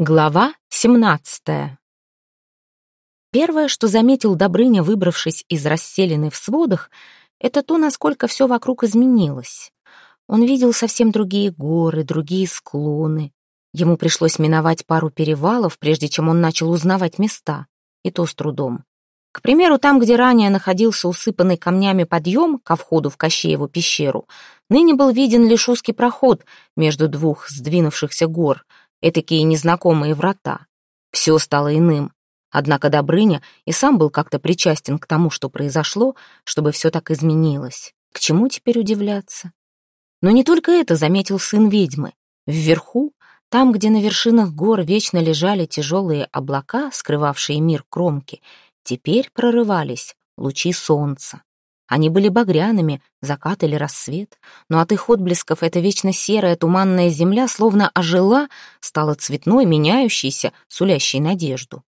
Глава 17 Первое, что заметил Добрыня, выбравшись из расселенной в сводах, это то, насколько все вокруг изменилось. Он видел совсем другие горы, другие склоны. Ему пришлось миновать пару перевалов, прежде чем он начал узнавать места, и то с трудом. К примеру, там, где ранее находился усыпанный камнями подъем ко входу в Кощееву пещеру, ныне был виден лишь узкий проход между двух сдвинувшихся гор — этакие незнакомые врата. Все стало иным. Однако Добрыня и сам был как-то причастен к тому, что произошло, чтобы все так изменилось. К чему теперь удивляться? Но не только это заметил сын ведьмы. Вверху, там, где на вершинах гор вечно лежали тяжелые облака, скрывавшие мир кромки, теперь прорывались лучи солнца. Они были багряными, закат или рассвет, но от их отблесков эта вечно серая туманная земля словно ожила, стала цветной, меняющейся, сулящей надежду.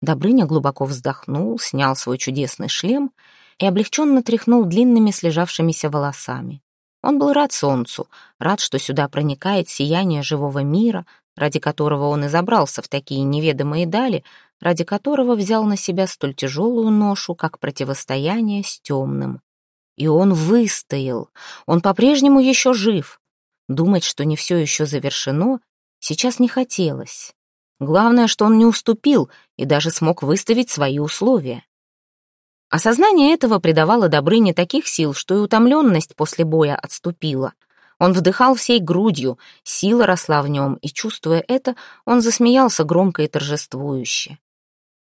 Добрыня глубоко вздохнул, снял свой чудесный шлем и облегченно тряхнул длинными слежавшимися волосами. Он был рад солнцу, рад, что сюда проникает сияние живого мира, ради которого он и забрался в такие неведомые дали, ради которого взял на себя столь тяжелую ношу, как противостояние с темным. И он выстоял, он по-прежнему еще жив. Думать, что не все еще завершено, сейчас не хотелось. Главное, что он не уступил и даже смог выставить свои условия. Осознание этого придавало Добрыне таких сил, что и утомленность после боя отступила. Он вдыхал всей грудью, сила росла в нем, и, чувствуя это, он засмеялся громко и торжествующе.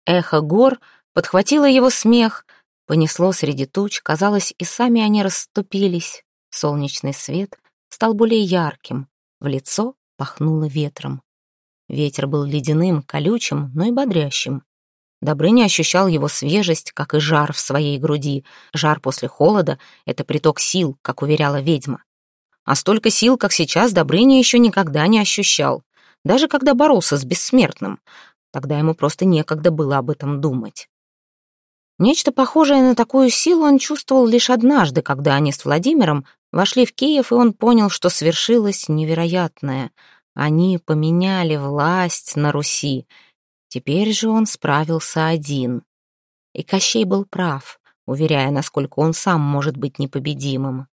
Эхо гор подхватило его смех, понесло среди туч, казалось, и сами они расступились. Солнечный свет стал более ярким, в лицо пахнуло ветром. Ветер был ледяным, колючим, но и бодрящим. Добрыня ощущал его свежесть, как и жар в своей груди. Жар после холода — это приток сил, как уверяла ведьма. А столько сил, как сейчас, Добрыня еще никогда не ощущал. Даже когда боролся с бессмертным. Тогда ему просто некогда было об этом думать. Нечто похожее на такую силу он чувствовал лишь однажды, когда они с Владимиром вошли в Киев, и он понял, что свершилось невероятное. Они поменяли власть на Руси. Теперь же он справился один. И Кощей был прав, уверяя, насколько он сам может быть непобедимым.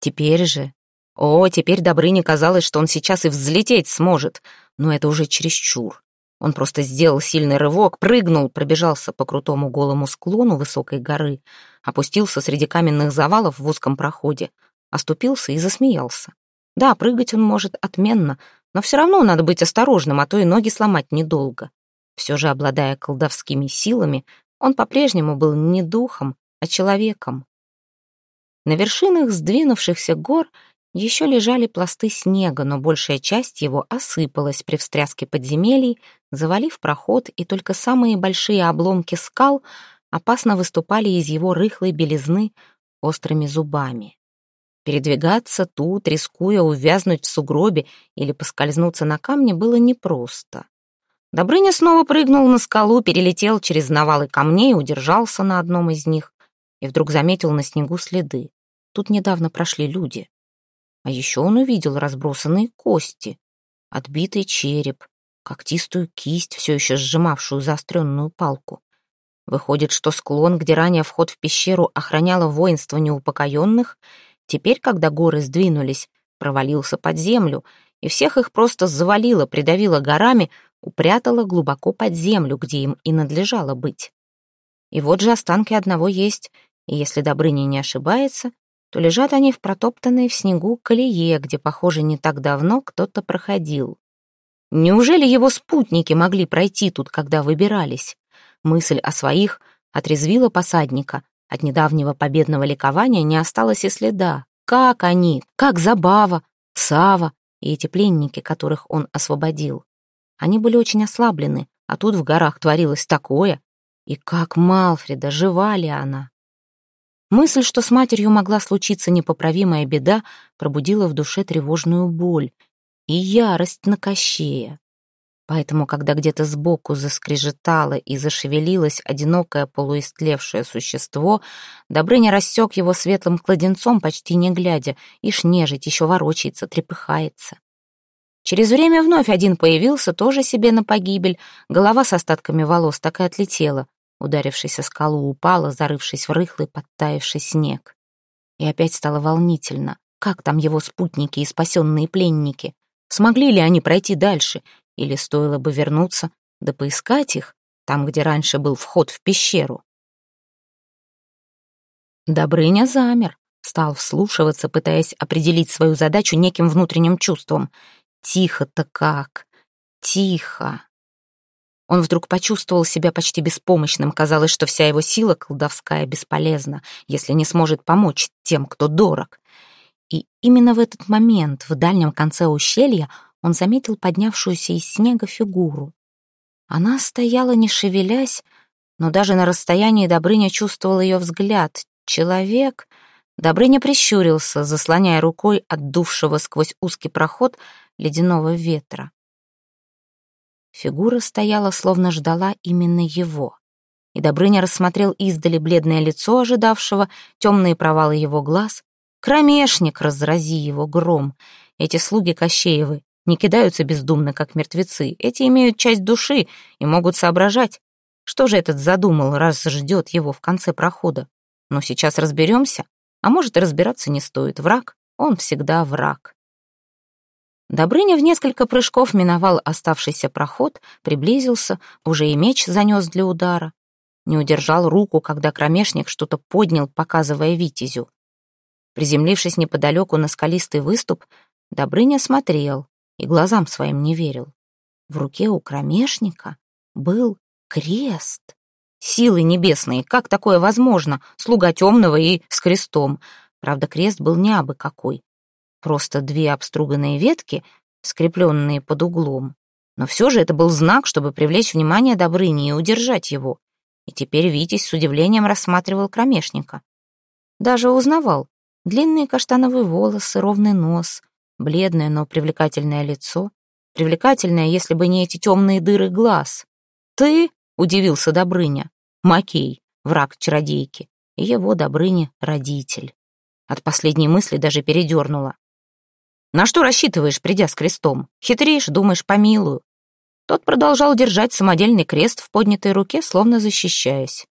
Теперь же... О, теперь Добрыне казалось, что он сейчас и взлететь сможет, но это уже чересчур. Он просто сделал сильный рывок, прыгнул, пробежался по крутому голому склону высокой горы, опустился среди каменных завалов в узком проходе, оступился и засмеялся. Да, прыгать он может отменно, но все равно надо быть осторожным, а то и ноги сломать недолго. Все же, обладая колдовскими силами, он по-прежнему был не духом, а человеком. На вершинах сдвинувшихся гор еще лежали пласты снега, но большая часть его осыпалась при встряске подземелий, завалив проход, и только самые большие обломки скал опасно выступали из его рыхлой белизны острыми зубами. Передвигаться тут, рискуя увязнуть в сугробе или поскользнуться на камне, было непросто. Добрыня снова прыгнул на скалу, перелетел через навалы камней, удержался на одном из них и вдруг заметил на снегу следы. Тут недавно прошли люди. А еще он увидел разбросанные кости, отбитый череп, когтистую кисть, все еще сжимавшую заостренную палку. Выходит, что склон, где ранее вход в пещеру охраняло воинство неупокоенных, теперь, когда горы сдвинулись, провалился под землю, и всех их просто завалило, придавило горами, упрятало глубоко под землю, где им и надлежало быть. И вот же останки одного есть, и если Добрыня не ошибается, то лежат они в протоптанной в снегу колее, где, похоже, не так давно кто-то проходил. Неужели его спутники могли пройти тут, когда выбирались? Мысль о своих отрезвила посадника. От недавнего победного ликования не осталось и следа. Как они? Как Забава, Сава и эти пленники, которых он освободил? Они были очень ослаблены, а тут в горах творилось такое. И как Малфреда, жива ли она? Мысль, что с матерью могла случиться непоправимая беда, пробудила в душе тревожную боль и ярость на Кощея. Поэтому, когда где-то сбоку заскрежетало и зашевелилось одинокое полуистлевшее существо, Добрыня рассек его светлым кладенцом, почти не глядя, и шнежить еще ворочается, трепыхается. Через время вновь один появился, тоже себе на погибель. Голова с остатками волос так и отлетела. Ударившись о скалу, упала, зарывшись в рыхлый, подтаявший снег. И опять стало волнительно. Как там его спутники и спасенные пленники? Смогли ли они пройти дальше? Или стоило бы вернуться, да поискать их, там, где раньше был вход в пещеру? Добрыня замер, стал вслушиваться, пытаясь определить свою задачу неким внутренним чувством. Тихо-то как, тихо. Он вдруг почувствовал себя почти беспомощным. Казалось, что вся его сила колдовская бесполезна, если не сможет помочь тем, кто дорог. И именно в этот момент, в дальнем конце ущелья, он заметил поднявшуюся из снега фигуру. Она стояла, не шевелясь, но даже на расстоянии Добрыня чувствовал ее взгляд. Человек... Добрыня прищурился, заслоняя рукой отдувшего сквозь узкий проход ледяного ветра. Фигура стояла, словно ждала именно его. И Добрыня рассмотрел издали бледное лицо ожидавшего, темные провалы его глаз. Кромешник, разрази его гром. Эти слуги Кощеевы не кидаются бездумно, как мертвецы. Эти имеют часть души и могут соображать. Что же этот задумал, раз ждет его в конце прохода? Но сейчас разберемся. А может, и разбираться не стоит. Враг, он всегда враг. Добрыня в несколько прыжков миновал оставшийся проход, приблизился, уже и меч занес для удара. Не удержал руку, когда кромешник что-то поднял, показывая витязю. Приземлившись неподалеку на скалистый выступ, Добрыня смотрел и глазам своим не верил. В руке у кромешника был крест. Силы небесные, как такое возможно? Слуга темного и с крестом. Правда, крест был не абы какой. Просто две обструганные ветки, скрепленные под углом. Но все же это был знак, чтобы привлечь внимание Добрыни и удержать его. И теперь Витязь с удивлением рассматривал кромешника. Даже узнавал. Длинные каштановые волосы, ровный нос, бледное, но привлекательное лицо. Привлекательное, если бы не эти темные дыры глаз. «Ты?» — удивился Добрыня. «Макей, враг чародейки, его Добрыня — родитель». От последней мысли даже передернула. На что рассчитываешь, придя с крестом? Хитришь, думаешь, помилую. Тот продолжал держать самодельный крест в поднятой руке, словно защищаясь.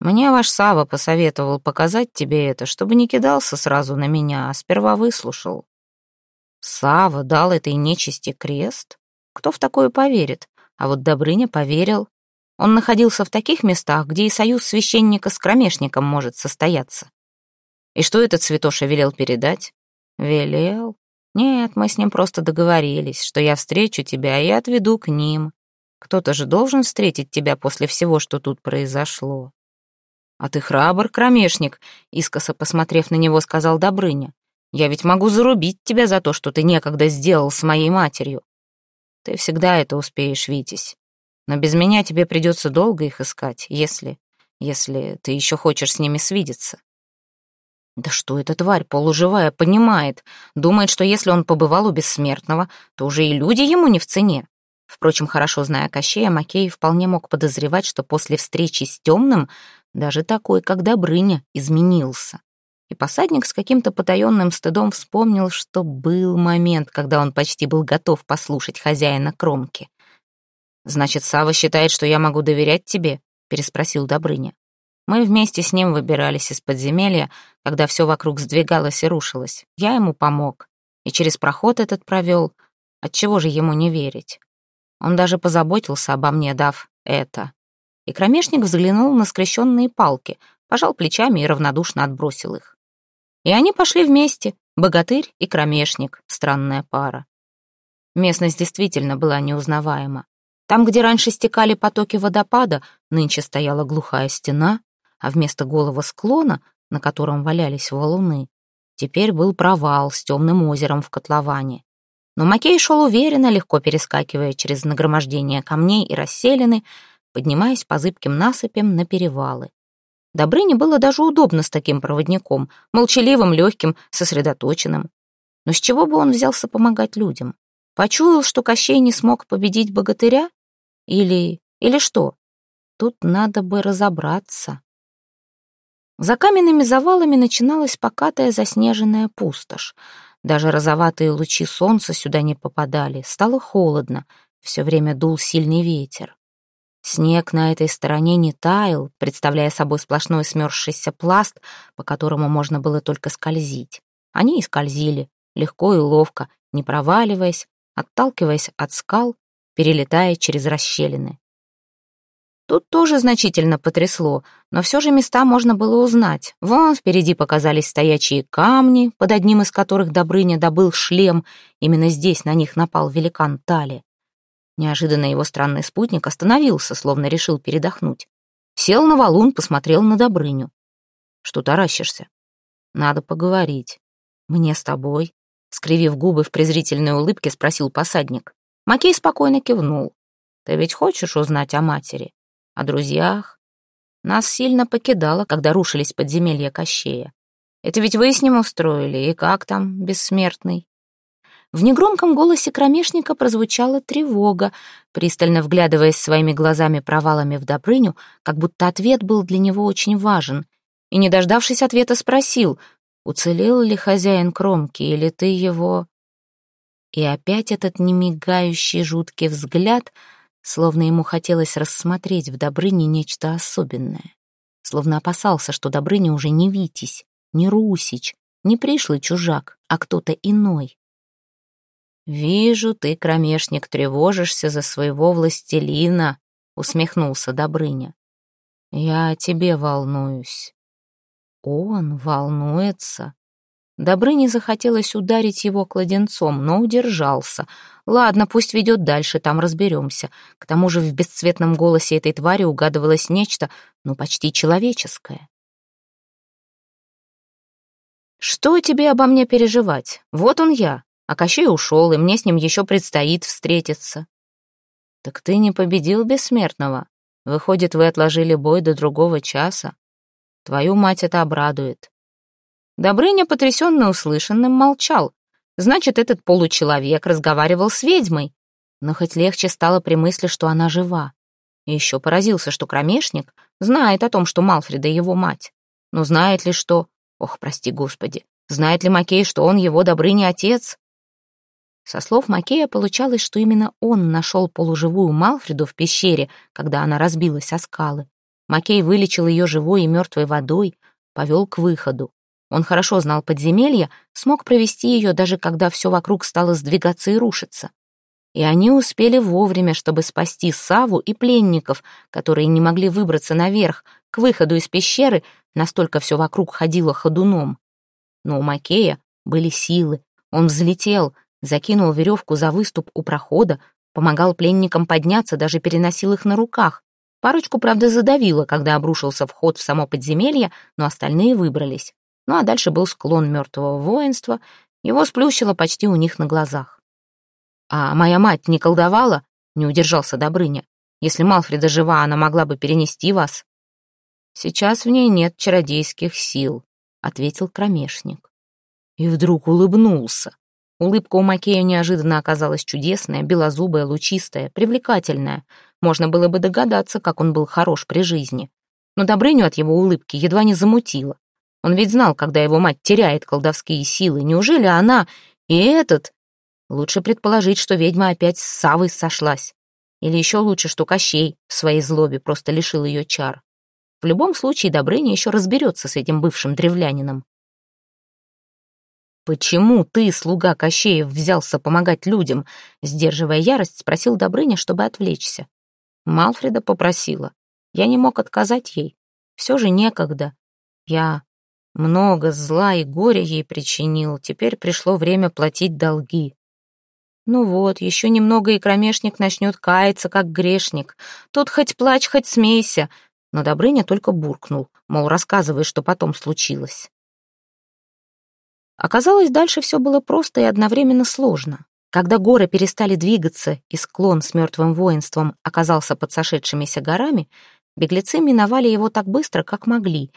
Мне ваш Сава посоветовал показать тебе это, чтобы не кидался сразу на меня, а сперва выслушал. Сава дал этой нечисти крест? Кто в такое поверит? А вот Добрыня поверил. Он находился в таких местах, где и союз священника с кромешником может состояться. И что этот святоша велел передать? Велел? Нет, мы с ним просто договорились, что я встречу тебя и отведу к ним. Кто-то же должен встретить тебя после всего, что тут произошло. А ты храбр, кромешник, искоса посмотрев на него, сказал Добрыня. Я ведь могу зарубить тебя за то, что ты некогда сделал с моей матерью. Ты всегда это успеешь, Витязь. Но без меня тебе придется долго их искать, если... если ты еще хочешь с ними свидеться. Да что эта тварь полуживая понимает? Думает, что если он побывал у бессмертного, то уже и люди ему не в цене. Впрочем, хорошо зная Кощея, Макей вполне мог подозревать, что после встречи с темным даже такой, как Добрыня, изменился. И посадник с каким-то потаенным стыдом вспомнил, что был момент, когда он почти был готов послушать хозяина кромки. «Значит, Сава считает, что я могу доверять тебе?» — переспросил Добрыня. Мы вместе с ним выбирались из подземелья, когда все вокруг сдвигалось и рушилось. Я ему помог. И через проход этот провел. Отчего же ему не верить? Он даже позаботился обо мне, дав это. И кромешник взглянул на скрещенные палки, пожал плечами и равнодушно отбросил их. И они пошли вместе, богатырь и кромешник, странная пара. Местность действительно была неузнаваема. Там, где раньше стекали потоки водопада, нынче стояла глухая стена, а вместо голого склона, на котором валялись валуны, теперь был провал с темным озером в котловане. Но Макей шел уверенно, легко перескакивая через нагромождение камней и расселены, поднимаясь по зыбким насыпям на перевалы. Добрыне было даже удобно с таким проводником, молчаливым, легким, сосредоточенным. Но с чего бы он взялся помогать людям? Почуял, что Кощей не смог победить богатыря? Или... или что? Тут надо бы разобраться. За каменными завалами начиналась покатая заснеженная пустошь. Даже розоватые лучи солнца сюда не попадали. Стало холодно, все время дул сильный ветер. Снег на этой стороне не таял, представляя собой сплошной смерзшийся пласт, по которому можно было только скользить. Они и скользили, легко и ловко, не проваливаясь, отталкиваясь от скал, перелетая через расщелины. Тут тоже значительно потрясло, но все же места можно было узнать. Вон впереди показались стоячие камни, под одним из которых Добрыня добыл шлем. Именно здесь на них напал великан Тали. Неожиданно его странный спутник остановился, словно решил передохнуть. Сел на валун, посмотрел на Добрыню. «Что таращишься?» «Надо поговорить. Мне с тобой?» Скривив губы в презрительной улыбке, спросил посадник. Макей спокойно кивнул. «Ты ведь хочешь узнать о матери? О друзьях?» Нас сильно покидало, когда рушились подземелья Кощея. Это ведь вы с ним устроили, и как там, бессмертный? В негромком голосе кромешника прозвучала тревога, пристально вглядываясь своими глазами-провалами в Добрыню, как будто ответ был для него очень важен. И, не дождавшись ответа, спросил, уцелел ли хозяин кромки, или ты его... И опять этот немигающий жуткий взгляд, словно ему хотелось рассмотреть в Добрыне нечто особенное. Словно опасался, что Добрыня уже не Витязь, не Русич, не пришлый чужак, а кто-то иной. «Вижу, ты, кромешник, тревожишься за своего властелина», — усмехнулся Добрыня. «Я о тебе волнуюсь». Он волнуется. Добрыне захотелось ударить его кладенцом, но удержался. Ладно, пусть ведет дальше, там разберемся. К тому же в бесцветном голосе этой твари угадывалось нечто, ну, почти человеческое. «Что тебе обо мне переживать? Вот он я, а Кощей ушел, и мне с ним еще предстоит встретиться. Так ты не победил бессмертного. Выходит, вы отложили бой до другого часа. Твою мать это обрадует. Добрыня, потрясенно услышанным, молчал. Значит, этот получеловек разговаривал с ведьмой. Но хоть легче стало при мысли, что она жива. И еще поразился, что кромешник знает о том, что Малфреда его мать. Но знает ли что... Ох, прости господи. Знает ли Макей, что он его Добрыня отец? Со слов Макея получалось, что именно он нашел полуживую Малфреду в пещере, когда она разбилась о скалы. Макей вылечил ее живой и мертвой водой, повел к выходу. Он хорошо знал подземелье, смог провести ее, даже когда все вокруг стало сдвигаться и рушиться. И они успели вовремя, чтобы спасти Саву и пленников, которые не могли выбраться наверх, к выходу из пещеры, настолько все вокруг ходило ходуном. Но у Макея были силы. Он взлетел, закинул веревку за выступ у прохода, помогал пленникам подняться, даже переносил их на руках. Парочку, правда, задавило, когда обрушился вход в само подземелье, но остальные выбрались. Ну а дальше был склон мертвого воинства, его сплющило почти у них на глазах. «А моя мать не колдовала?» — не удержался Добрыня. «Если Малфреда жива, она могла бы перенести вас». «Сейчас в ней нет чародейских сил», — ответил кромешник. И вдруг улыбнулся. Улыбка у Макея неожиданно оказалась чудесная, белозубая, лучистая, привлекательная. Можно было бы догадаться, как он был хорош при жизни. Но Добрыню от его улыбки едва не замутило. Он ведь знал, когда его мать теряет колдовские силы. Неужели она и этот... Лучше предположить, что ведьма опять с Савой сошлась. Или еще лучше, что Кощей в своей злобе просто лишил ее чар. В любом случае, Добрыня еще разберется с этим бывшим древлянином. «Почему ты, слуга Кощеев, взялся помогать людям?» Сдерживая ярость, спросил Добрыня, чтобы отвлечься. Малфреда попросила. Я не мог отказать ей. Все же некогда. Я много зла и горя ей причинил. Теперь пришло время платить долги. Ну вот, еще немного и кромешник начнет каяться, как грешник. Тут хоть плачь, хоть смейся. Но Добрыня только буркнул, мол, рассказывай, что потом случилось. Оказалось, дальше все было просто и одновременно сложно. Когда горы перестали двигаться и склон с мертвым воинством оказался под сошедшимися горами, беглецы миновали его так быстро, как могли.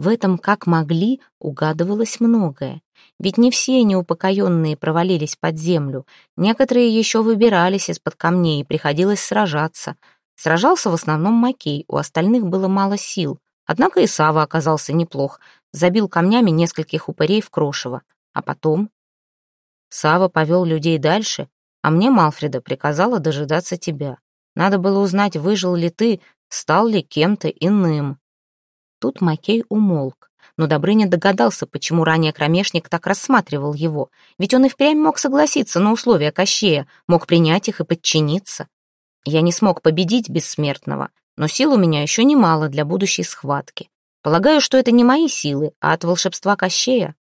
В этом «как могли» угадывалось многое. Ведь не все неупокоенные провалились под землю, некоторые еще выбирались из-под камней, и приходилось сражаться. Сражался в основном Макей, у остальных было мало сил. Однако и Сава оказался неплох, забил камнями нескольких упырей в крошево. А потом? Сава повел людей дальше, а мне Малфреда приказала дожидаться тебя. Надо было узнать, выжил ли ты, стал ли кем-то иным. Тут Макей умолк, но Добрыня догадался, почему ранее кромешник так рассматривал его, ведь он и впрямь мог согласиться на условия Кощея, мог принять их и подчиниться. Я не смог победить бессмертного, но сил у меня еще немало для будущей схватки. Полагаю, что это не мои силы, а от волшебства Кощея.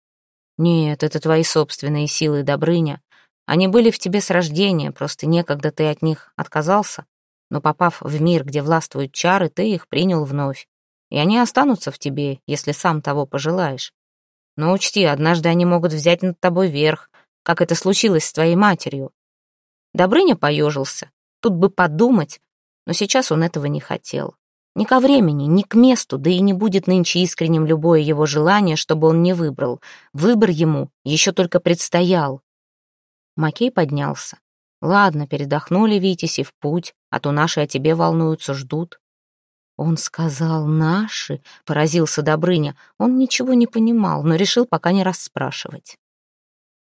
Нет, это твои собственные силы, Добрыня. Они были в тебе с рождения, просто некогда ты от них отказался. Но попав в мир, где властвуют чары, ты их принял вновь. И они останутся в тебе, если сам того пожелаешь. Но учти, однажды они могут взять над тобой верх, как это случилось с твоей матерью. Добрыня поежился. Тут бы подумать, но сейчас он этого не хотел. Ни ко времени, ни к месту, да и не будет нынче искренним любое его желание, чтобы он не выбрал. Выбор ему еще только предстоял. Макей поднялся. «Ладно, передохнули, Витязь, и в путь, а то наши о тебе волнуются, ждут». «Он сказал «наши», — поразился Добрыня. Он ничего не понимал, но решил пока не расспрашивать.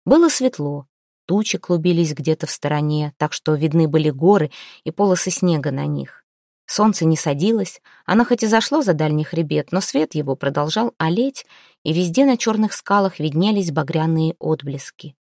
Было светло. Тучи клубились где-то в стороне, так что видны были горы и полосы снега на них. Солнце не садилось, оно хоть и зашло за дальний хребет, но свет его продолжал олеть, и везде на черных скалах виднелись багряные отблески.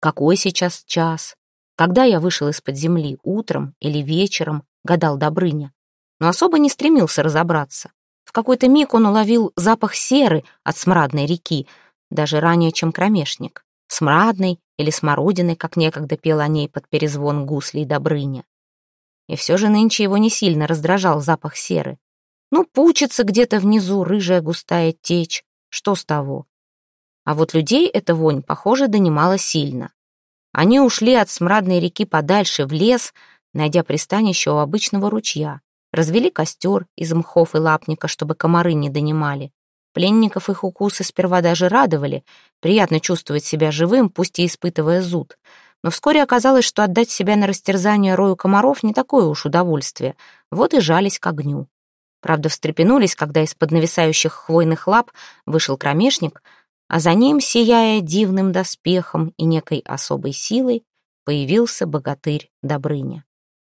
Какой сейчас час? Когда я вышел из-под земли, утром или вечером, гадал Добрыня. Но особо не стремился разобраться. В какой-то миг он уловил запах серы от смрадной реки, даже ранее, чем кромешник. Смрадный или смородиной, как некогда пел о ней под перезвон гуслей Добрыня. И все же нынче его не сильно раздражал запах серы. Ну, пучится где-то внизу рыжая густая течь. Что с того? А вот людей эта вонь, похоже, донимала сильно. Они ушли от смрадной реки подальше, в лес, найдя пристанище у обычного ручья. Развели костер из мхов и лапника, чтобы комары не донимали. Пленников их укусы сперва даже радовали. Приятно чувствовать себя живым, пусть и испытывая зуд. Но вскоре оказалось, что отдать себя на растерзание рою комаров не такое уж удовольствие. Вот и жались к огню. Правда, встрепенулись, когда из-под нависающих хвойных лап вышел кромешник, а за ним, сияя дивным доспехом и некой особой силой, появился богатырь Добрыня.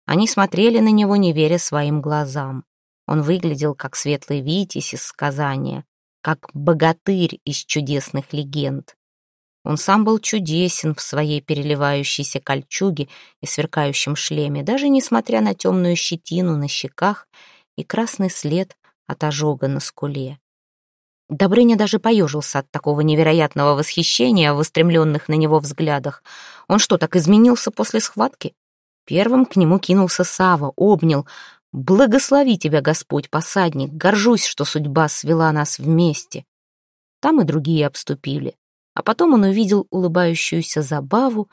Они смотрели на него, не веря своим глазам. Он выглядел как светлый витязь из сказания, как богатырь из чудесных легенд. Он сам был чудесен в своей переливающейся кольчуге и сверкающем шлеме, даже несмотря на темную щетину на щеках и красный след от ожога на скуле. Добрыня даже поежился от такого невероятного восхищения в устремленных на него взглядах. Он что, так изменился после схватки? Первым к нему кинулся Сава, обнял. «Благослови тебя, Господь, посадник! Горжусь, что судьба свела нас вместе!» Там и другие обступили. А потом он увидел улыбающуюся забаву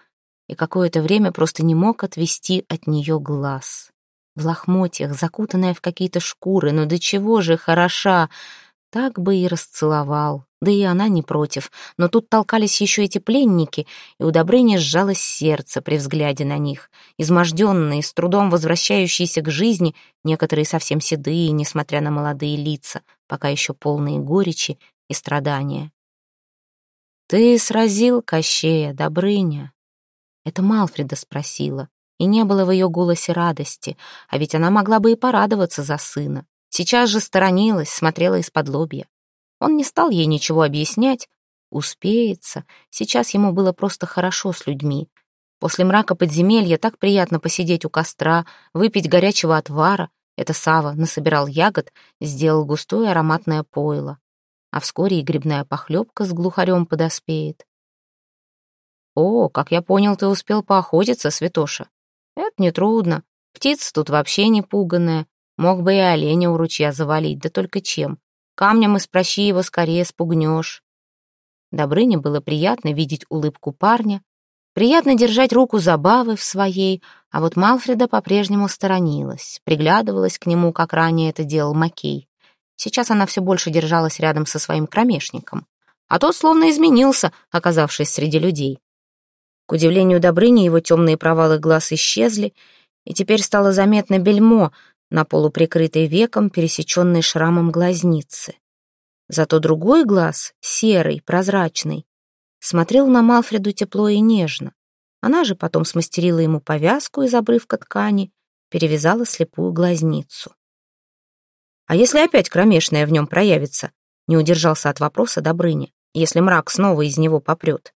и какое-то время просто не мог отвести от нее глаз. В лохмотьях, закутанная в какие-то шкуры, но до чего же хороша! Так бы и расцеловал, да и она не против. Но тут толкались еще эти пленники, и у Добрыни сжалось сердце при взгляде на них. Изможденные, с трудом возвращающиеся к жизни, некоторые совсем седые, несмотря на молодые лица, пока еще полные горечи и страдания. «Ты сразил Кощея, Добрыня?» Это Малфреда спросила, и не было в ее голосе радости, а ведь она могла бы и порадоваться за сына. Сейчас же сторонилась, смотрела из-под лобья. Он не стал ей ничего объяснять. Успеется. Сейчас ему было просто хорошо с людьми. После мрака подземелья так приятно посидеть у костра, выпить горячего отвара. Это Сава насобирал ягод, сделал густое ароматное пойло а вскоре и грибная похлебка с глухарем подоспеет. «О, как я понял, ты успел поохотиться, святоша. Это нетрудно. Птица тут вообще не пуганная. Мог бы и оленя у ручья завалить, да только чем. Камнем из прощи его скорее спугнешь». Добрыне было приятно видеть улыбку парня, приятно держать руку забавы в своей, а вот Малфреда по-прежнему сторонилась, приглядывалась к нему, как ранее это делал Макей. Сейчас она все больше держалась рядом со своим кромешником. А тот словно изменился, оказавшись среди людей. К удивлению Добрыни, его темные провалы глаз исчезли, и теперь стало заметно бельмо на полуприкрытой веком, пересеченной шрамом глазницы. Зато другой глаз, серый, прозрачный, смотрел на Малфреду тепло и нежно. Она же потом смастерила ему повязку из обрывка ткани, перевязала слепую глазницу. «А если опять кромешная в нем проявится?» не удержался от вопроса Добрыня, если мрак снова из него попрет.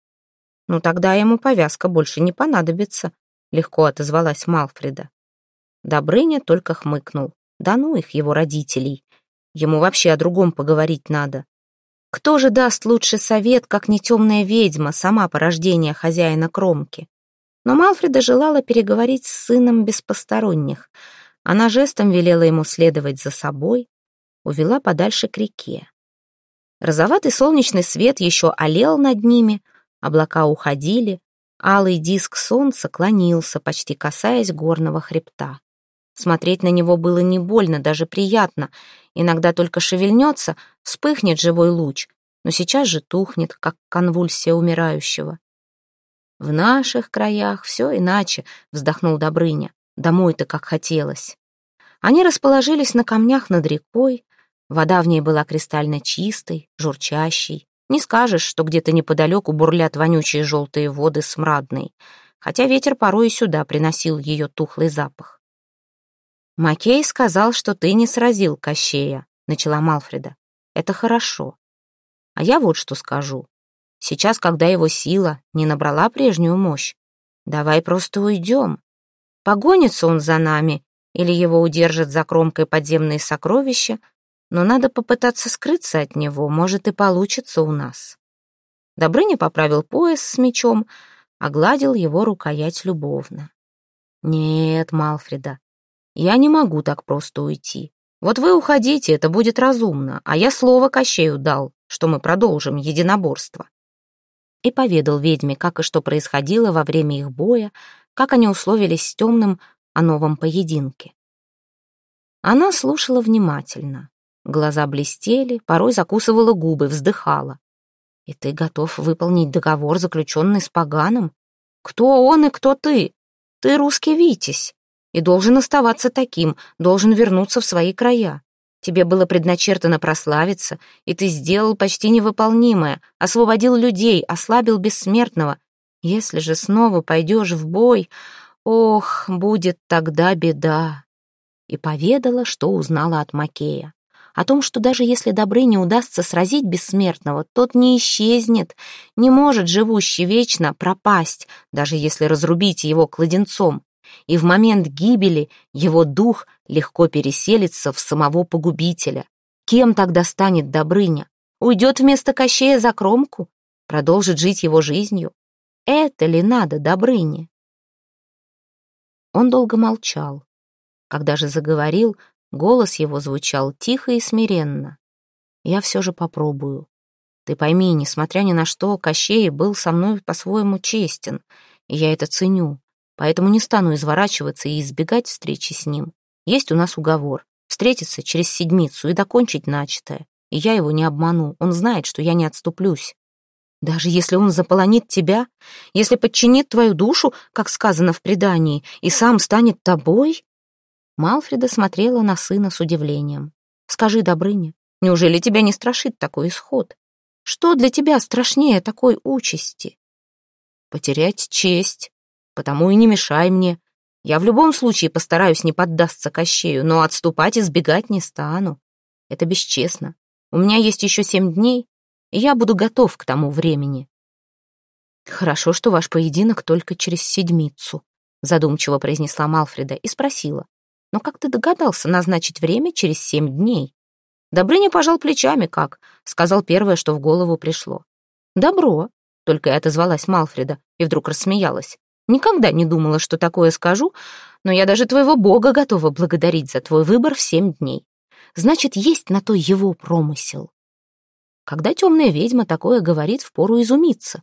«Ну тогда ему повязка больше не понадобится», — легко отозвалась Малфреда. Добрыня только хмыкнул. Да ну их, его родителей. Ему вообще о другом поговорить надо. Кто же даст лучше совет, как не темная ведьма, сама порождение хозяина кромки? Но Малфреда желала переговорить с сыном без посторонних. Она жестом велела ему следовать за собой, увела подальше к реке. Розоватый солнечный свет еще олел над ними, облака уходили, алый диск солнца клонился, почти касаясь горного хребта. Смотреть на него было не больно, даже приятно. Иногда только шевельнется, вспыхнет живой луч, но сейчас же тухнет, как конвульсия умирающего. «В наших краях все иначе», — вздохнул Добрыня. «Домой-то как хотелось». Они расположились на камнях над рекой. Вода в ней была кристально чистой, журчащей. Не скажешь, что где-то неподалеку бурлят вонючие желтые воды смрадной, хотя ветер порой и сюда приносил ее тухлый запах. «Макей сказал, что ты не сразил Кощея», — начала Малфреда. «Это хорошо. А я вот что скажу. Сейчас, когда его сила не набрала прежнюю мощь, давай просто уйдем. Погонится он за нами или его удержат за кромкой подземные сокровища, но надо попытаться скрыться от него, может и получится у нас». Добрыня поправил пояс с мечом, огладил его рукоять любовно. «Нет, Малфреда, я не могу так просто уйти. Вот вы уходите, это будет разумно, а я слово Кощею дал, что мы продолжим единоборство. И поведал ведьме, как и что происходило во время их боя, как они условились с темным о новом поединке. Она слушала внимательно. Глаза блестели, порой закусывала губы, вздыхала. «И ты готов выполнить договор, заключенный с поганым? Кто он и кто ты? Ты русский Витязь и должен оставаться таким, должен вернуться в свои края. Тебе было предначертано прославиться, и ты сделал почти невыполнимое, освободил людей, ослабил бессмертного. Если же снова пойдешь в бой, ох, будет тогда беда. И поведала, что узнала от Макея. О том, что даже если Добрыне удастся сразить бессмертного, тот не исчезнет, не может живущий вечно пропасть, даже если разрубить его кладенцом и в момент гибели его дух легко переселится в самого погубителя. Кем тогда станет Добрыня? Уйдет вместо Кощея за кромку? Продолжит жить его жизнью? Это ли надо Добрыне? Он долго молчал. Когда же заговорил, голос его звучал тихо и смиренно. «Я все же попробую. Ты пойми, несмотря ни на что, Кощей был со мной по-своему честен, и я это ценю поэтому не стану изворачиваться и избегать встречи с ним. Есть у нас уговор — встретиться через седмицу и докончить начатое. И я его не обману, он знает, что я не отступлюсь. Даже если он заполонит тебя, если подчинит твою душу, как сказано в предании, и сам станет тобой? Малфреда смотрела на сына с удивлением. «Скажи, Добрыня, неужели тебя не страшит такой исход? Что для тебя страшнее такой участи?» «Потерять честь», Потому и не мешай мне. Я в любом случае постараюсь не поддаться Кощею, но отступать и сбегать не стану. Это бесчестно. У меня есть еще семь дней, и я буду готов к тому времени. Хорошо, что ваш поединок только через седмицу, задумчиво произнесла Малфреда и спросила. Но как ты догадался назначить время через семь дней? Добрыня пожал плечами, как, сказал первое, что в голову пришло. Добро, только и отозвалась Малфреда и вдруг рассмеялась. Никогда не думала, что такое скажу, но я даже твоего бога готова благодарить за твой выбор в семь дней. Значит, есть на то его промысел. Когда темная ведьма такое говорит, впору изумиться.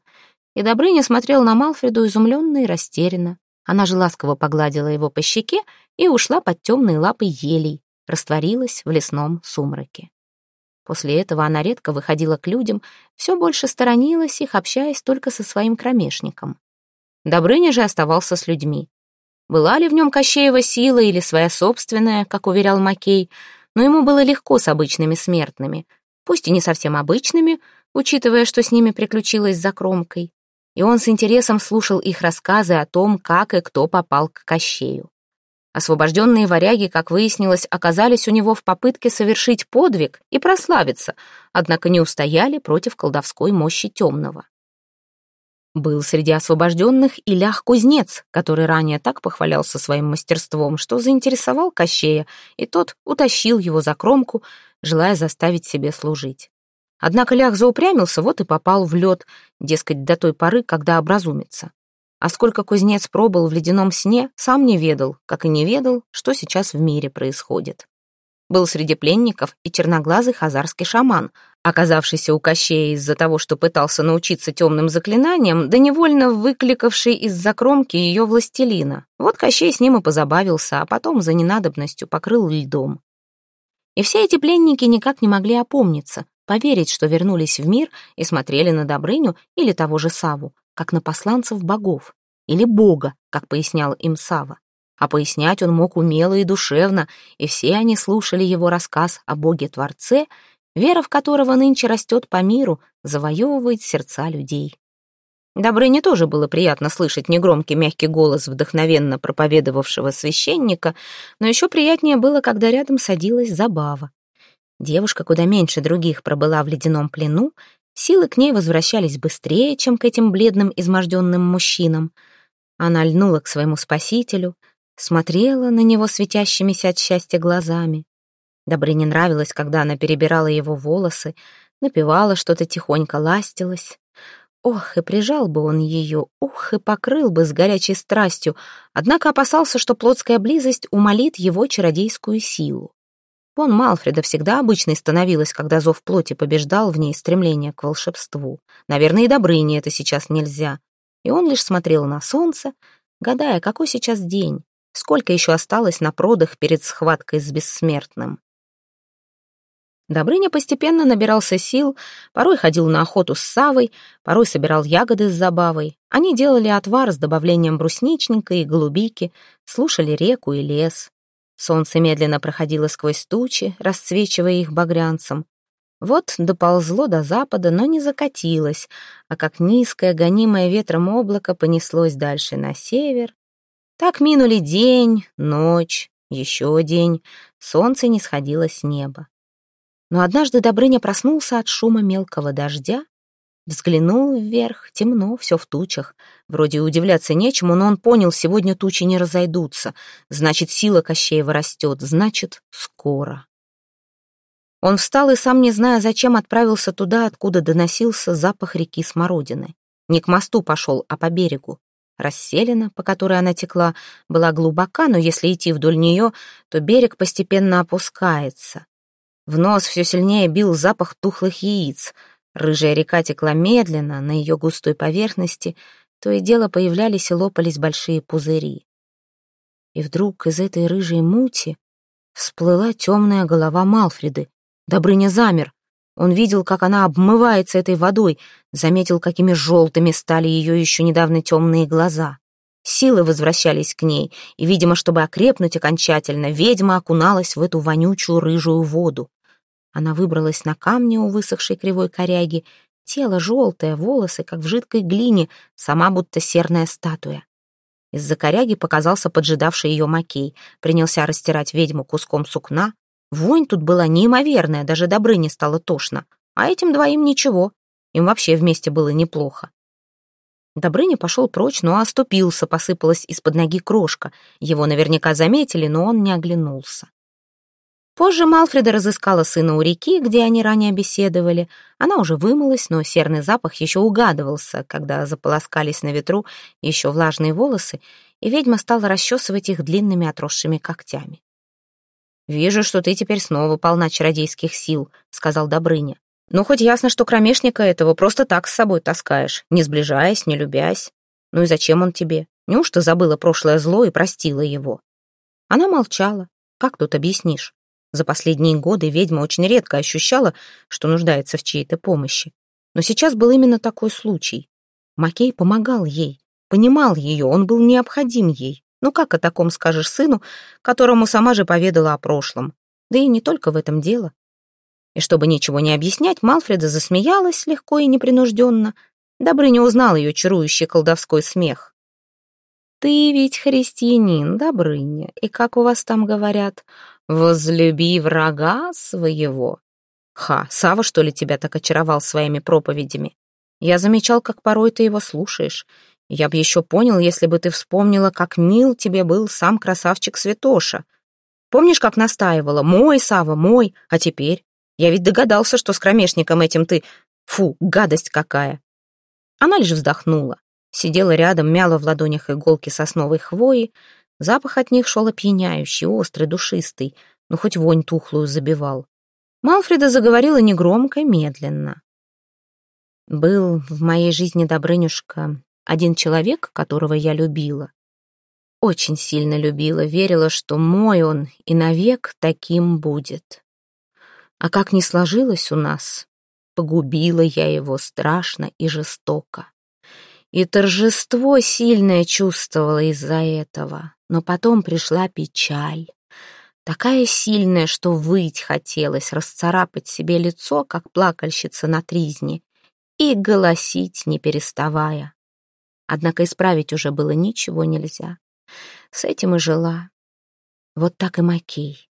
И Добрыня смотрел на Малфреду изумленно и растерянно. Она же ласково погладила его по щеке и ушла под темные лапы елей, растворилась в лесном сумраке. После этого она редко выходила к людям, все больше сторонилась их, общаясь только со своим кромешником. Добрыня же оставался с людьми. Была ли в нем Кощеева сила или своя собственная, как уверял Макей, но ему было легко с обычными смертными, пусть и не совсем обычными, учитывая, что с ними приключилось за кромкой. И он с интересом слушал их рассказы о том, как и кто попал к Кощею. Освобожденные варяги, как выяснилось, оказались у него в попытке совершить подвиг и прославиться, однако не устояли против колдовской мощи темного. Был среди освобожденных и лях-кузнец, который ранее так похвалялся своим мастерством, что заинтересовал Кощея, и тот утащил его за кромку, желая заставить себе служить. Однако лях заупрямился, вот и попал в лед, дескать, до той поры, когда образумится. А сколько кузнец пробыл в ледяном сне, сам не ведал, как и не ведал, что сейчас в мире происходит. Был среди пленников и черноглазый хазарский шаман, оказавшийся у Кощея из-за того, что пытался научиться темным заклинаниям, да невольно выкликавший из-за кромки ее властелина. Вот Кощей с ним и позабавился, а потом за ненадобностью покрыл льдом. И все эти пленники никак не могли опомниться, поверить, что вернулись в мир и смотрели на Добрыню или того же Саву, как на посланцев богов, или бога, как пояснял им Сава. А пояснять он мог умело и душевно, и все они слушали его рассказ о боге-творце, вера в которого нынче растет по миру, завоевывает сердца людей. Добрыне тоже было приятно слышать негромкий мягкий голос вдохновенно проповедовавшего священника, но еще приятнее было, когда рядом садилась забава. Девушка куда меньше других пробыла в ледяном плену Силы к ней возвращались быстрее, чем к этим бледным, изможденным мужчинам. Она льнула к своему спасителю, смотрела на него светящимися от счастья глазами. Добрыне нравилось, когда она перебирала его волосы, напевала что-то тихонько, ластилась. Ох, и прижал бы он ее, ух, и покрыл бы с горячей страстью, однако опасался, что плотская близость умолит его чародейскую силу. Вон Малфреда всегда обычной становилась, когда зов плоти побеждал в ней стремление к волшебству. Наверное, и Добрыне это сейчас нельзя. И он лишь смотрел на солнце, гадая, какой сейчас день, сколько еще осталось на продах перед схваткой с бессмертным. Добрыня постепенно набирался сил, порой ходил на охоту с Савой, порой собирал ягоды с забавой. Они делали отвар с добавлением брусничника и голубики, слушали реку и лес. Солнце медленно проходило сквозь тучи, расцвечивая их багрянцем. Вот доползло до запада, но не закатилось, а как низкое, гонимое ветром облако понеслось дальше на север. Так минули день, ночь, еще день, солнце не сходило с неба. Но однажды Добрыня проснулся от шума мелкого дождя Взглянул вверх, темно, все в тучах. Вроде удивляться нечему, но он понял, сегодня тучи не разойдутся. Значит, сила Кощеева растет, значит, скоро. Он встал и, сам не зная зачем, отправился туда, откуда доносился запах реки Смородины. Не к мосту пошел, а по берегу. Расселена, по которой она текла, была глубока, но если идти вдоль нее, то берег постепенно опускается. В нос все сильнее бил запах тухлых яиц — Рыжая река текла медленно, на ее густой поверхности то и дело появлялись и лопались большие пузыри. И вдруг из этой рыжей мути всплыла темная голова Малфреды. Добрыня замер. Он видел, как она обмывается этой водой, заметил, какими желтыми стали ее еще недавно темные глаза. Силы возвращались к ней, и, видимо, чтобы окрепнуть окончательно, ведьма окуналась в эту вонючую рыжую воду. Она выбралась на камни у высохшей кривой коряги, тело желтое, волосы, как в жидкой глине, сама будто серная статуя. Из-за коряги показался поджидавший ее макей, принялся растирать ведьму куском сукна. Вонь тут была неимоверная, даже Добрыне стало тошно. А этим двоим ничего, им вообще вместе было неплохо. Добрыня пошел прочь, но оступился, посыпалась из-под ноги крошка. Его наверняка заметили, но он не оглянулся. Позже Малфреда разыскала сына у реки, где они ранее беседовали. Она уже вымылась, но серный запах еще угадывался, когда заполоскались на ветру еще влажные волосы, и ведьма стала расчесывать их длинными отросшими когтями. «Вижу, что ты теперь снова полна чародейских сил», — сказал Добрыня. «Ну, хоть ясно, что кромешника этого просто так с собой таскаешь, не сближаясь, не любясь. Ну и зачем он тебе? Неужто забыла прошлое зло и простила его?» Она молчала. «Как тут объяснишь?» За последние годы ведьма очень редко ощущала, что нуждается в чьей-то помощи. Но сейчас был именно такой случай. Макей помогал ей, понимал ее, он был необходим ей. Ну как о таком скажешь сыну, которому сама же поведала о прошлом? Да и не только в этом дело. И чтобы ничего не объяснять, Малфреда засмеялась легко и непринужденно. Добрыня узнал ее чарующий колдовской смех. «Ты ведь христианин, Добрыня, и как у вас там говорят, возлюби врага своего». Ха, Сава, что ли, тебя так очаровал своими проповедями? Я замечал, как порой ты его слушаешь. Я бы еще понял, если бы ты вспомнила, как мил тебе был сам красавчик Святоша. Помнишь, как настаивала? Мой, Сава, мой. А теперь? Я ведь догадался, что с кромешником этим ты... Фу, гадость какая. Она лишь вздохнула. Сидела рядом, мяла в ладонях иголки сосновой хвои. Запах от них шел опьяняющий, острый, душистый, но хоть вонь тухлую забивал. Малфреда заговорила негромко, медленно. «Был в моей жизни, Добрынюшка, один человек, которого я любила. Очень сильно любила, верила, что мой он и навек таким будет. А как ни сложилось у нас, погубила я его страшно и жестоко. И торжество сильное чувствовала из-за этого, но потом пришла печаль. Такая сильная, что выть хотелось, расцарапать себе лицо, как плакальщица на тризне, и голосить, не переставая. Однако исправить уже было ничего нельзя. С этим и жила. Вот так и Макей.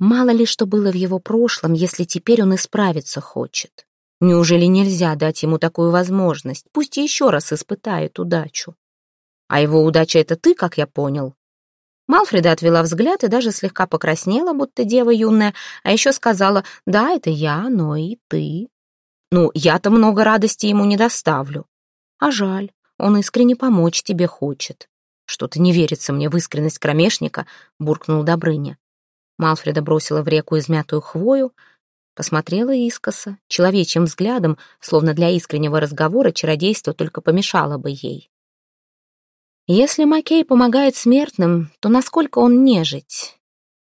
Мало ли что было в его прошлом, если теперь он исправиться хочет. Неужели нельзя дать ему такую возможность? Пусть еще раз испытает удачу. А его удача — это ты, как я понял. Малфреда отвела взгляд и даже слегка покраснела, будто дева юная, а еще сказала, да, это я, но и ты. Ну, я-то много радости ему не доставлю. А жаль, он искренне помочь тебе хочет. Что-то не верится мне в искренность кромешника, буркнул Добрыня. Малфреда бросила в реку измятую хвою, посмотрела искоса, человечьим взглядом, словно для искреннего разговора чародейство только помешало бы ей. Если Макей помогает смертным, то насколько он нежить?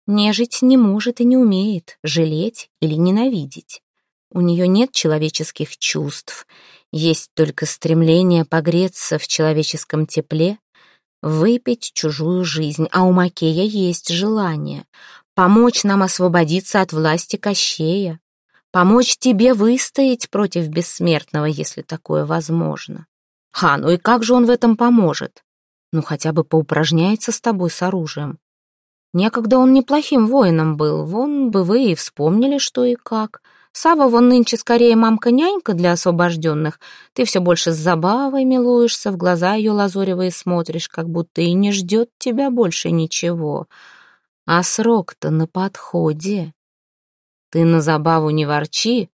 Нежить не может и не умеет жалеть или ненавидеть. У нее нет человеческих чувств, есть только стремление погреться в человеческом тепле, выпить чужую жизнь, а у Макея есть желание помочь нам освободиться от власти Кощея, помочь тебе выстоять против бессмертного, если такое возможно. Ха, ну и как же он в этом поможет? Ну, хотя бы поупражняется с тобой с оружием. Некогда он неплохим воином был, вон бы вы и вспомнили, что и как. Сава вон нынче скорее мамка-нянька для освобожденных. Ты все больше с забавой милуешься, в глаза ее лазоревые смотришь, как будто и не ждет тебя больше ничего. А срок-то на подходе. Ты на забаву не ворчи,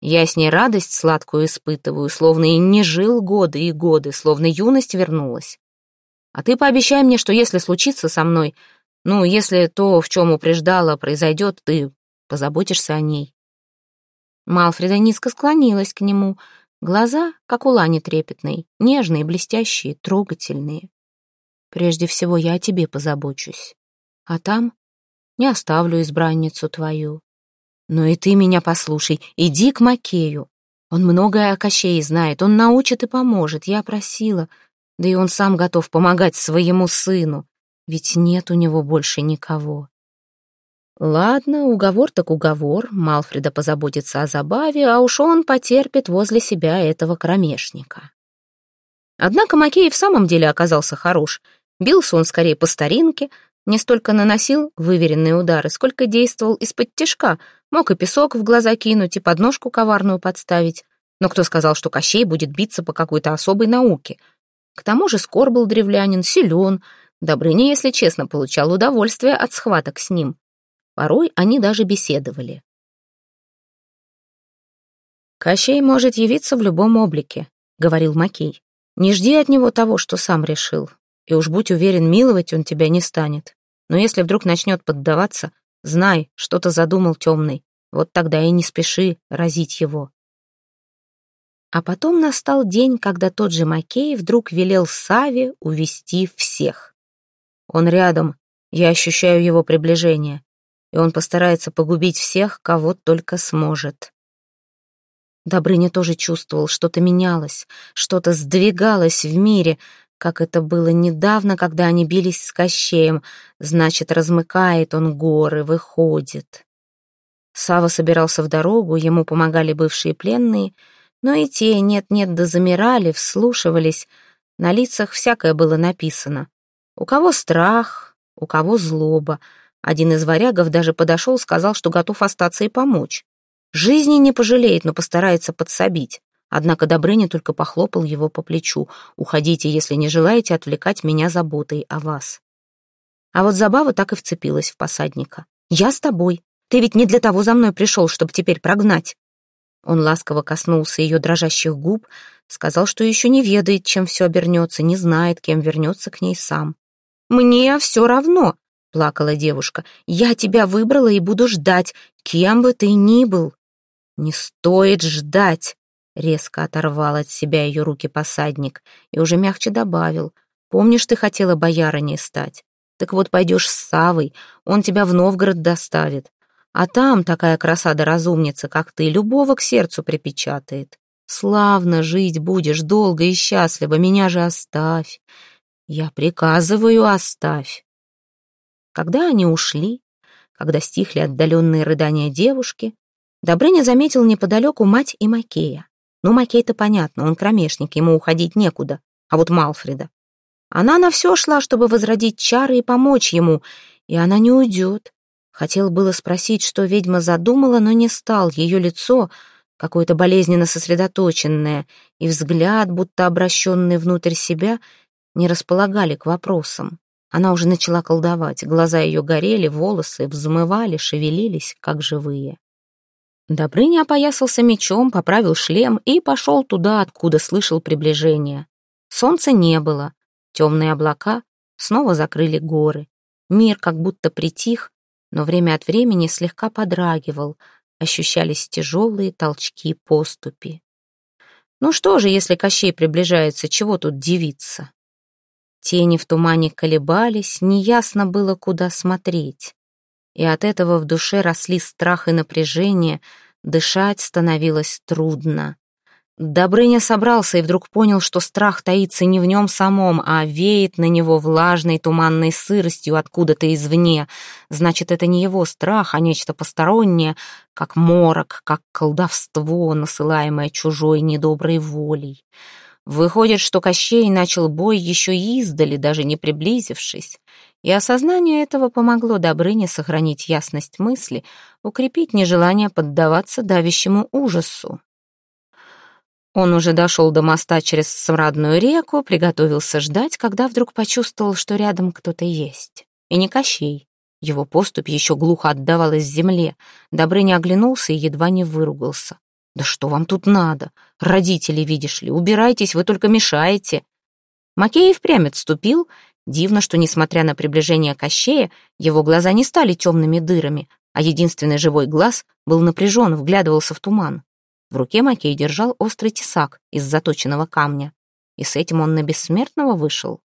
я с ней радость сладкую испытываю, словно и не жил годы и годы, словно юность вернулась. А ты пообещай мне, что если случится со мной, ну, если то, в чем упреждала, произойдет, ты позаботишься о ней». Малфреда низко склонилась к нему. Глаза, как у лани трепетной, нежные, блестящие, трогательные. «Прежде всего я о тебе позабочусь. А там не оставлю избранницу твою. Но и ты меня послушай, иди к Макею. Он многое о Кощее знает, он научит и поможет, я просила. Да и он сам готов помогать своему сыну, ведь нет у него больше никого. Ладно, уговор так уговор, Малфреда позаботится о забаве, а уж он потерпит возле себя этого кромешника. Однако Макей в самом деле оказался хорош. Бился он скорее по старинке, не столько наносил выверенные удары, сколько действовал из-под тяжка, мог и песок в глаза кинуть, и подножку коварную подставить. Но кто сказал, что Кощей будет биться по какой-то особой науке — к тому же Скор был древлянин, силен. Добрыня, если честно, получал удовольствие от схваток с ним. Порой они даже беседовали. «Кощей может явиться в любом облике», — говорил Макей. «Не жди от него того, что сам решил. И уж будь уверен, миловать он тебя не станет. Но если вдруг начнет поддаваться, знай, что-то задумал темный. Вот тогда и не спеши разить его. А потом настал день, когда тот же Макей вдруг велел Саве увести всех. Он рядом, я ощущаю его приближение, и он постарается погубить всех, кого только сможет. Добрыня тоже чувствовал, что-то менялось, что-то сдвигалось в мире, как это было недавно, когда они бились с Кощеем. Значит, размыкает он горы, выходит. Сава собирался в дорогу, ему помогали бывшие пленные, но и те нет-нет да замирали, вслушивались. На лицах всякое было написано. У кого страх, у кого злоба. Один из варягов даже подошел, сказал, что готов остаться и помочь. Жизни не пожалеет, но постарается подсобить. Однако Добрыня только похлопал его по плечу. «Уходите, если не желаете отвлекать меня заботой о вас». А вот Забава так и вцепилась в посадника. «Я с тобой. Ты ведь не для того за мной пришел, чтобы теперь прогнать». Он ласково коснулся ее дрожащих губ, сказал, что еще не ведает, чем все обернется, не знает, кем вернется к ней сам. «Мне все равно», — плакала девушка. «Я тебя выбрала и буду ждать, кем бы ты ни был». «Не стоит ждать», — резко оторвал от себя ее руки посадник и уже мягче добавил. «Помнишь, ты хотела боярыней стать? Так вот пойдешь с Савой, он тебя в Новгород доставит. А там такая краса да разумница, как ты, любого к сердцу припечатает. Славно жить будешь, долго и счастливо, меня же оставь. Я приказываю, оставь. Когда они ушли, когда стихли отдаленные рыдания девушки, Добрыня заметил неподалеку мать и Макея. Ну, Макей-то понятно, он кромешник, ему уходить некуда. А вот Малфреда. Она на все шла, чтобы возродить чары и помочь ему, и она не уйдет. Хотел было спросить, что ведьма задумала, но не стал. Ее лицо, какое-то болезненно сосредоточенное, и взгляд, будто обращенный внутрь себя, не располагали к вопросам. Она уже начала колдовать, глаза ее горели, волосы взмывали, шевелились, как живые. Добрыня опоясался мечом, поправил шлем и пошел туда, откуда слышал приближение. Солнца не было, темные облака снова закрыли горы. Мир как будто притих, но время от времени слегка подрагивал, ощущались тяжелые толчки поступи. Ну что же, если Кощей приближается, чего тут дивиться? Тени в тумане колебались, неясно было, куда смотреть. И от этого в душе росли страх и напряжение, дышать становилось трудно. Добрыня собрался и вдруг понял, что страх таится не в нем самом, а веет на него влажной туманной сыростью откуда-то извне. Значит, это не его страх, а нечто постороннее, как морок, как колдовство, насылаемое чужой недоброй волей. Выходит, что Кощей начал бой еще издали, даже не приблизившись. И осознание этого помогло Добрыне сохранить ясность мысли, укрепить нежелание поддаваться давящему ужасу. Он уже дошел до моста через смрадную реку, приготовился ждать, когда вдруг почувствовал, что рядом кто-то есть. И не Кощей. Его поступь еще глухо отдавалась земле. Добрыня оглянулся и едва не выругался. «Да что вам тут надо? Родители, видишь ли, убирайтесь, вы только мешаете». Макеев прямо отступил. Дивно, что, несмотря на приближение Кощея, его глаза не стали темными дырами, а единственный живой глаз был напряжен, вглядывался в туман. В руке Макей держал острый тесак из заточенного камня. И с этим он на бессмертного вышел.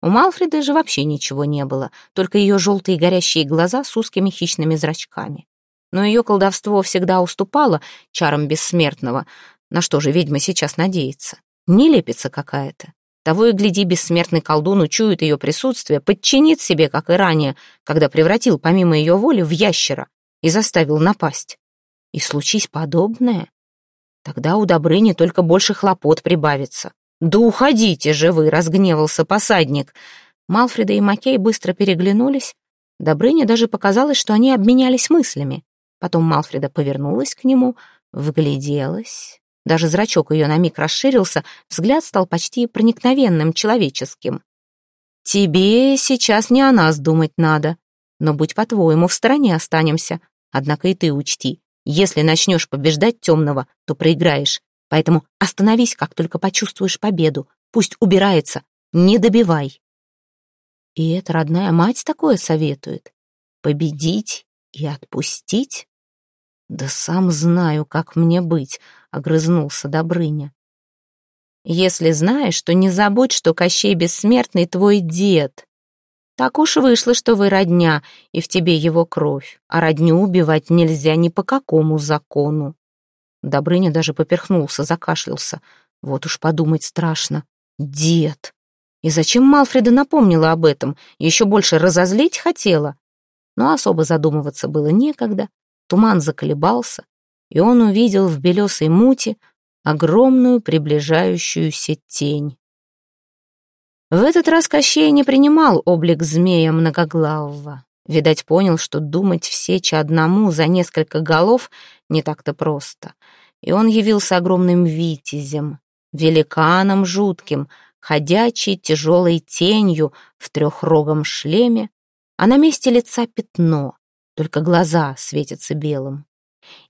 У Малфреда же вообще ничего не было, только ее желтые горящие глаза с узкими хищными зрачками. Но ее колдовство всегда уступало чарам бессмертного. На что же ведьма сейчас надеется? Не лепится какая-то. Того и гляди, бессмертный колдун учует ее присутствие, подчинит себе, как и ранее, когда превратил помимо ее воли в ящера и заставил напасть. И случись подобное, Тогда у Добрыни только больше хлопот прибавится. «Да уходите же вы!» — разгневался посадник. Малфреда и Макей быстро переглянулись. Добрыне даже показалось, что они обменялись мыслями. Потом Малфреда повернулась к нему, вгляделась. Даже зрачок ее на миг расширился, взгляд стал почти проникновенным, человеческим. «Тебе сейчас не о нас думать надо, но будь по-твоему, в стороне останемся. Однако и ты учти, если начнешь побеждать темного, то проиграешь. Поэтому остановись, как только почувствуешь победу. Пусть убирается. Не добивай. И эта родная мать такое советует. Победить и отпустить? Да сам знаю, как мне быть, огрызнулся Добрыня. Если знаешь, то не забудь, что Кощей Бессмертный твой дед. Так уж вышло, что вы родня, и в тебе его кровь, а родню убивать нельзя ни по какому закону. Добрыня даже поперхнулся, закашлялся. Вот уж подумать страшно. Дед! И зачем Малфреда напомнила об этом? Еще больше разозлить хотела? Но особо задумываться было некогда. Туман заколебался, и он увидел в белесой мути огромную приближающуюся тень. В этот раз Кощей не принимал облик змея многоглавого. Видать, понял, что думать в сече одному за несколько голов не так-то просто. И он явился огромным витязем, великаном жутким, ходячей тяжелой тенью в трехрогом шлеме, а на месте лица пятно, только глаза светятся белым.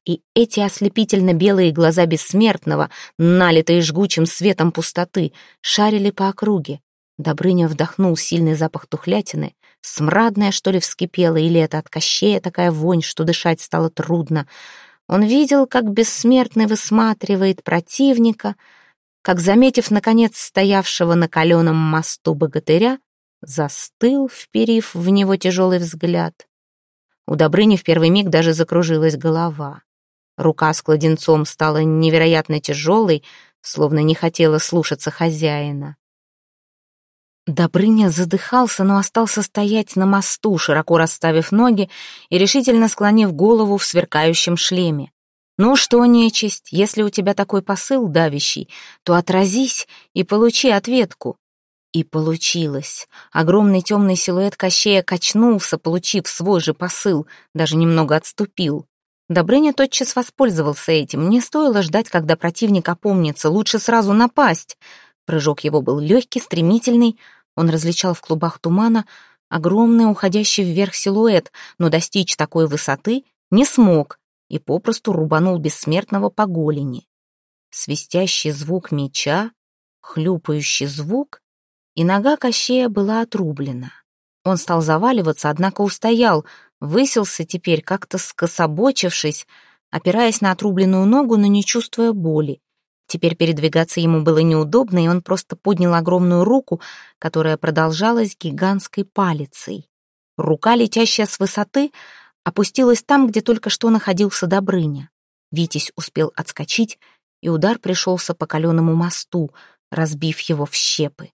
И эти ослепительно белые глаза бессмертного, налитые жгучим светом пустоты, шарили по округе, Добрыня вдохнул сильный запах тухлятины. Смрадная, что ли, вскипела, или это от кощея такая вонь, что дышать стало трудно. Он видел, как бессмертный высматривает противника, как, заметив, наконец, стоявшего на каленом мосту богатыря, застыл, вперив в него тяжелый взгляд. У Добрыни в первый миг даже закружилась голова. Рука с кладенцом стала невероятно тяжелой, словно не хотела слушаться хозяина. Добрыня задыхался, но остался стоять на мосту, широко расставив ноги и решительно склонив голову в сверкающем шлеме. «Ну что, нечисть, если у тебя такой посыл давящий, то отразись и получи ответку». И получилось. Огромный темный силуэт Кощея качнулся, получив свой же посыл, даже немного отступил. Добрыня тотчас воспользовался этим. Не стоило ждать, когда противник опомнится, лучше сразу напасть. Прыжок его был легкий, стремительный, он различал в клубах тумана огромный уходящий вверх силуэт, но достичь такой высоты не смог и попросту рубанул бессмертного по голени. Свистящий звук меча, хлюпающий звук, и нога Кощея была отрублена. Он стал заваливаться, однако устоял, высился теперь, как-то скособочившись, опираясь на отрубленную ногу, но не чувствуя боли. Теперь передвигаться ему было неудобно, и он просто поднял огромную руку, которая продолжалась гигантской палицей. Рука, летящая с высоты, опустилась там, где только что находился Добрыня. Витязь успел отскочить, и удар пришелся по каленому мосту, разбив его в щепы.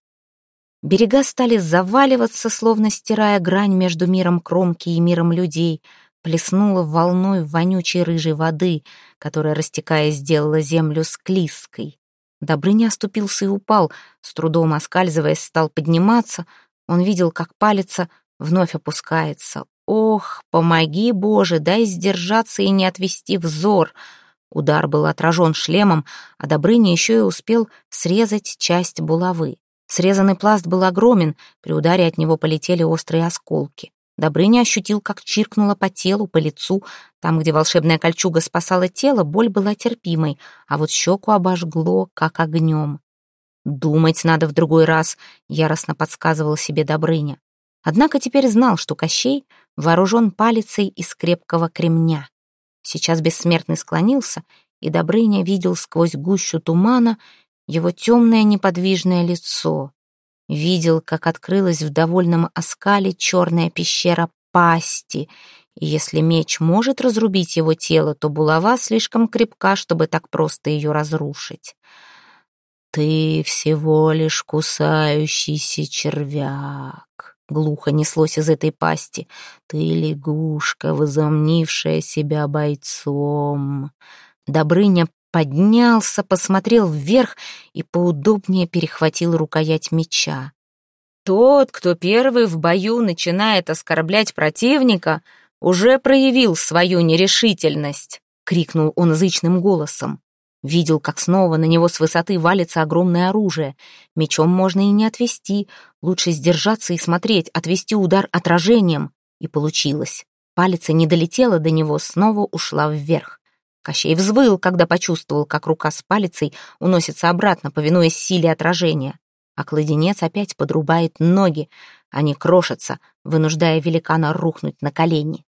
Берега стали заваливаться, словно стирая грань между миром кромки и миром людей — плеснула волной вонючей рыжей воды, которая, растекаясь, сделала землю склизкой. Добрыня оступился и упал, с трудом оскальзываясь, стал подниматься. Он видел, как палец вновь опускается. «Ох, помоги, Боже, дай сдержаться и не отвести взор!» Удар был отражен шлемом, а Добрыня еще и успел срезать часть булавы. Срезанный пласт был огромен, при ударе от него полетели острые осколки. Добрыня ощутил, как чиркнуло по телу, по лицу. Там, где волшебная кольчуга спасала тело, боль была терпимой, а вот щеку обожгло, как огнем. «Думать надо в другой раз», — яростно подсказывал себе Добрыня. Однако теперь знал, что Кощей вооружен палицей из крепкого кремня. Сейчас бессмертный склонился, и Добрыня видел сквозь гущу тумана его темное неподвижное лицо видел, как открылась в довольном оскале черная пещера пасти, и если меч может разрубить его тело, то булава слишком крепка, чтобы так просто ее разрушить. «Ты всего лишь кусающийся червяк», — глухо неслось из этой пасти. «Ты лягушка, возомнившая себя бойцом». Добрыня поднялся, посмотрел вверх и поудобнее перехватил рукоять меча. Тот, кто первый в бою начинает оскорблять противника, уже проявил свою нерешительность, крикнул он зычным голосом. Видел, как снова на него с высоты валится огромное оружие. Мечом можно и не отвести, лучше сдержаться и смотреть, отвести удар отражением. И получилось. Палец не долетела до него, снова ушла вверх. Кощей взвыл, когда почувствовал, как рука с палицей уносится обратно, повинуясь силе отражения. А кладенец опять подрубает ноги. Они крошатся, вынуждая великана рухнуть на колени.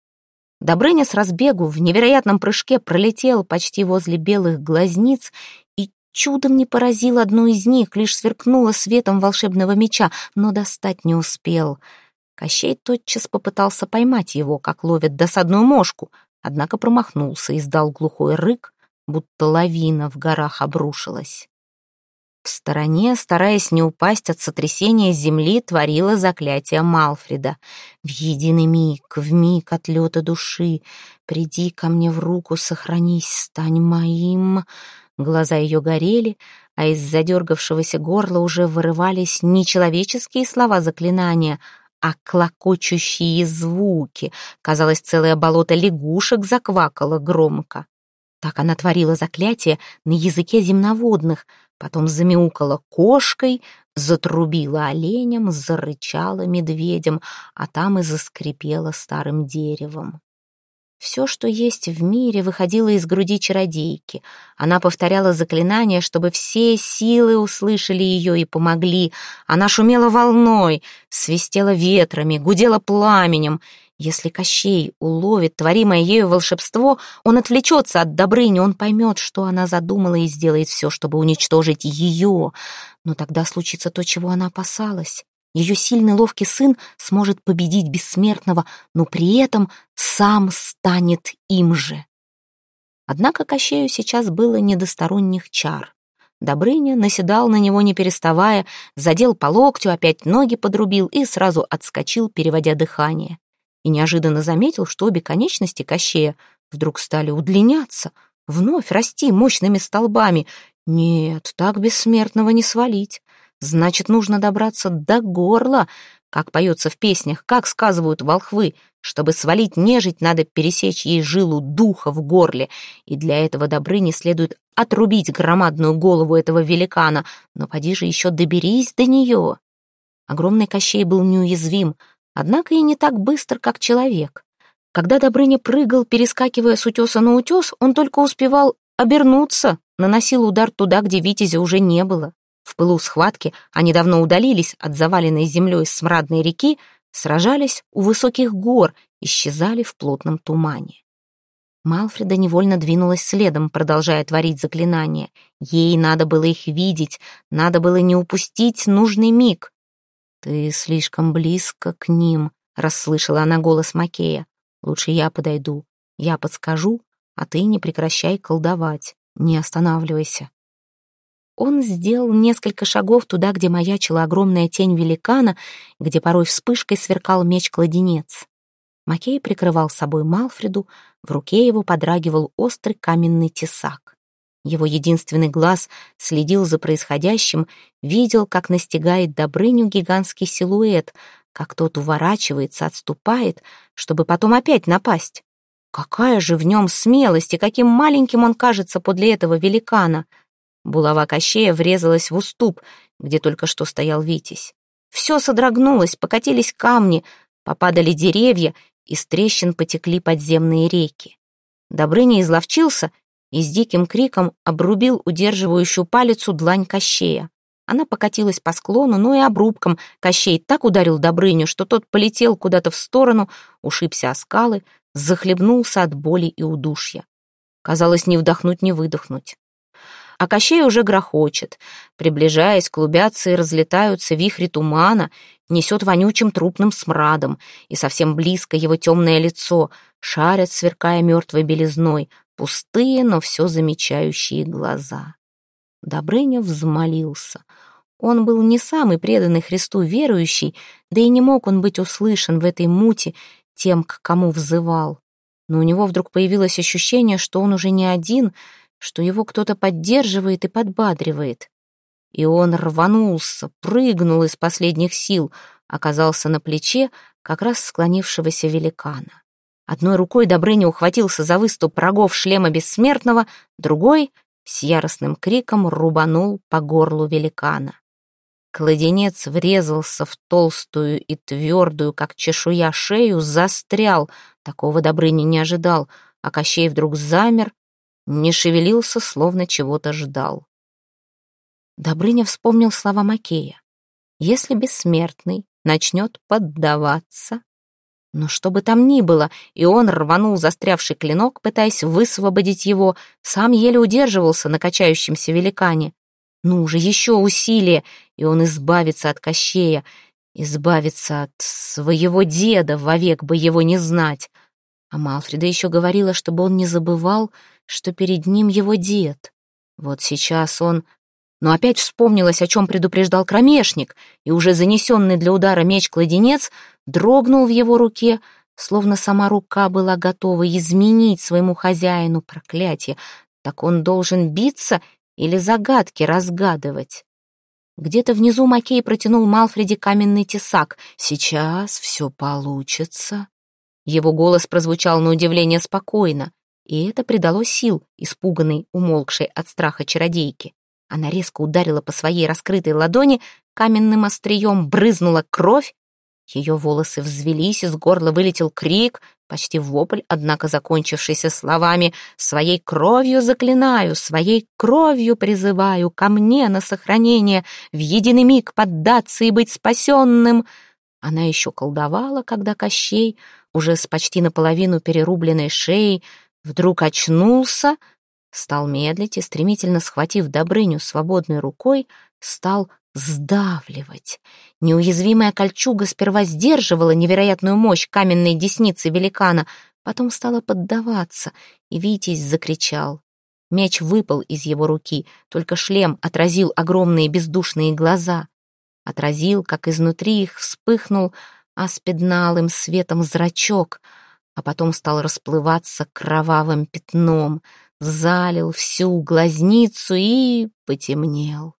Добрыня с разбегу в невероятном прыжке пролетел почти возле белых глазниц и чудом не поразил одну из них, лишь сверкнула светом волшебного меча, но достать не успел. Кощей тотчас попытался поймать его, как ловят досадную мошку — однако промахнулся, и издал глухой рык, будто лавина в горах обрушилась. В стороне, стараясь не упасть от сотрясения земли, творила заклятие Малфреда. «В единый миг, в миг отлета души, приди ко мне в руку, сохранись, стань моим». Глаза ее горели, а из задергавшегося горла уже вырывались не человеческие слова заклинания, а клокочущие звуки. Казалось, целое болото лягушек заквакало громко. Так она творила заклятие на языке земноводных, потом замяукала кошкой, затрубила оленем, зарычала медведем, а там и заскрипела старым деревом. Все, что есть в мире, выходило из груди чародейки. Она повторяла заклинания, чтобы все силы услышали ее и помогли. Она шумела волной, свистела ветрами, гудела пламенем. Если Кощей уловит творимое ею волшебство, он отвлечется от Добрыни, он поймет, что она задумала и сделает все, чтобы уничтожить ее. Но тогда случится то, чего она опасалась. Ее сильный ловкий сын сможет победить бессмертного, но при этом сам станет им же. Однако Кощею сейчас было не до сторонних чар. Добрыня наседал на него, не переставая, задел по локтю, опять ноги подрубил и сразу отскочил, переводя дыхание. И неожиданно заметил, что обе конечности Кощея вдруг стали удлиняться, вновь расти мощными столбами. Нет, так бессмертного не свалить. Значит, нужно добраться до горла, как поется в песнях, как сказывают волхвы. Чтобы свалить нежить, надо пересечь ей жилу духа в горле, и для этого Добрыне следует отрубить громадную голову этого великана, но поди же еще доберись до нее. Огромный Кощей был неуязвим, однако и не так быстр, как человек. Когда Добрыня прыгал, перескакивая с утеса на утес, он только успевал обернуться, наносил удар туда, где Витязя уже не было. В пылу схватки они давно удалились от заваленной землей смрадной реки, сражались у высоких гор, исчезали в плотном тумане. Малфреда невольно двинулась следом, продолжая творить заклинания. Ей надо было их видеть, надо было не упустить нужный миг. «Ты слишком близко к ним», — расслышала она голос Макея. «Лучше я подойду, я подскажу, а ты не прекращай колдовать, не останавливайся». Он сделал несколько шагов туда, где маячила огромная тень великана, где порой вспышкой сверкал меч-кладенец. Макей прикрывал собой Малфреду, в руке его подрагивал острый каменный тесак. Его единственный глаз следил за происходящим, видел, как настигает Добрыню гигантский силуэт, как тот уворачивается, отступает, чтобы потом опять напасть. Какая же в нем смелость, и каким маленьким он кажется подле этого великана — Булава Кощея врезалась в уступ, где только что стоял Витязь. Все содрогнулось, покатились камни, попадали деревья, из трещин потекли подземные реки. Добрыня изловчился и с диким криком обрубил удерживающую палицу длань Кощея. Она покатилась по склону, но и обрубком Кощей так ударил Добрыню, что тот полетел куда-то в сторону, ушибся о скалы, захлебнулся от боли и удушья. Казалось, не вдохнуть, не выдохнуть а Кощей уже грохочет. Приближаясь, клубятся и разлетаются вихри тумана, несет вонючим трупным смрадом, и совсем близко его темное лицо, шарят, сверкая мертвой белизной, пустые, но все замечающие глаза. Добрыня взмолился. Он был не самый преданный Христу верующий, да и не мог он быть услышан в этой мути тем, к кому взывал. Но у него вдруг появилось ощущение, что он уже не один — что его кто-то поддерживает и подбадривает. И он рванулся, прыгнул из последних сил, оказался на плече как раз склонившегося великана. Одной рукой Добрыня ухватился за выступ рогов шлема бессмертного, другой с яростным криком рубанул по горлу великана. Кладенец врезался в толстую и твердую, как чешуя, шею, застрял. Такого Добрыня не ожидал, а Кощей вдруг замер, не шевелился, словно чего-то ждал. Добрыня вспомнил слова Макея. «Если бессмертный начнет поддаваться...» Но что бы там ни было, и он рванул застрявший клинок, пытаясь высвободить его, сам еле удерживался на качающемся великане. Ну же, еще усилие, и он избавится от Кощея, избавится от своего деда, вовек бы его не знать. А Малфреда еще говорила, чтобы он не забывал, что перед ним его дед. Вот сейчас он... но опять вспомнилось, о чем предупреждал кромешник, и уже занесенный для удара меч-кладенец дрогнул в его руке, словно сама рука была готова изменить своему хозяину проклятие. Так он должен биться или загадки разгадывать? Где-то внизу Макей протянул Малфреди каменный тесак. «Сейчас все получится». Его голос прозвучал на удивление спокойно, и это придало сил, испуганной, умолкшей от страха чародейки. Она резко ударила по своей раскрытой ладони, каменным острием брызнула кровь, ее волосы взвелись, из горла вылетел крик, почти вопль, однако закончившийся словами «Своей кровью заклинаю, своей кровью призываю ко мне на сохранение, в единый миг поддаться и быть спасенным». Она еще колдовала, когда Кощей, уже с почти наполовину перерубленной шеей, вдруг очнулся, стал медлить и, стремительно схватив Добрыню свободной рукой, стал сдавливать. Неуязвимая кольчуга сперва сдерживала невероятную мощь каменной десницы великана, потом стала поддаваться, и Витязь закричал. Меч выпал из его руки, только шлем отразил огромные бездушные глаза. Отразил, как изнутри их вспыхнул аспидналым светом зрачок, а потом стал расплываться кровавым пятном, залил всю глазницу и потемнел.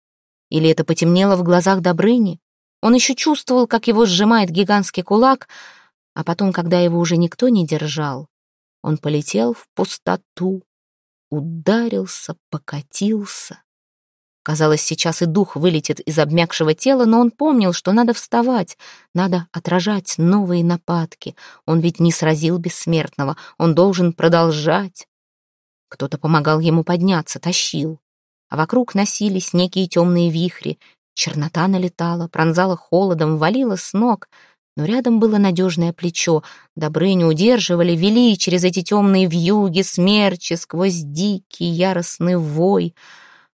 Или это потемнело в глазах Добрыни? Он еще чувствовал, как его сжимает гигантский кулак, а потом, когда его уже никто не держал, он полетел в пустоту, ударился, покатился. Казалось, сейчас и дух вылетит из обмякшего тела, но он помнил, что надо вставать, надо отражать новые нападки. Он ведь не сразил бессмертного, он должен продолжать. Кто-то помогал ему подняться, тащил а вокруг носились некие темные вихри. Чернота налетала, пронзала холодом, валила с ног, но рядом было надежное плечо. Добрыню удерживали, вели через эти темные вьюги, смерчи, сквозь дикий яростный вой.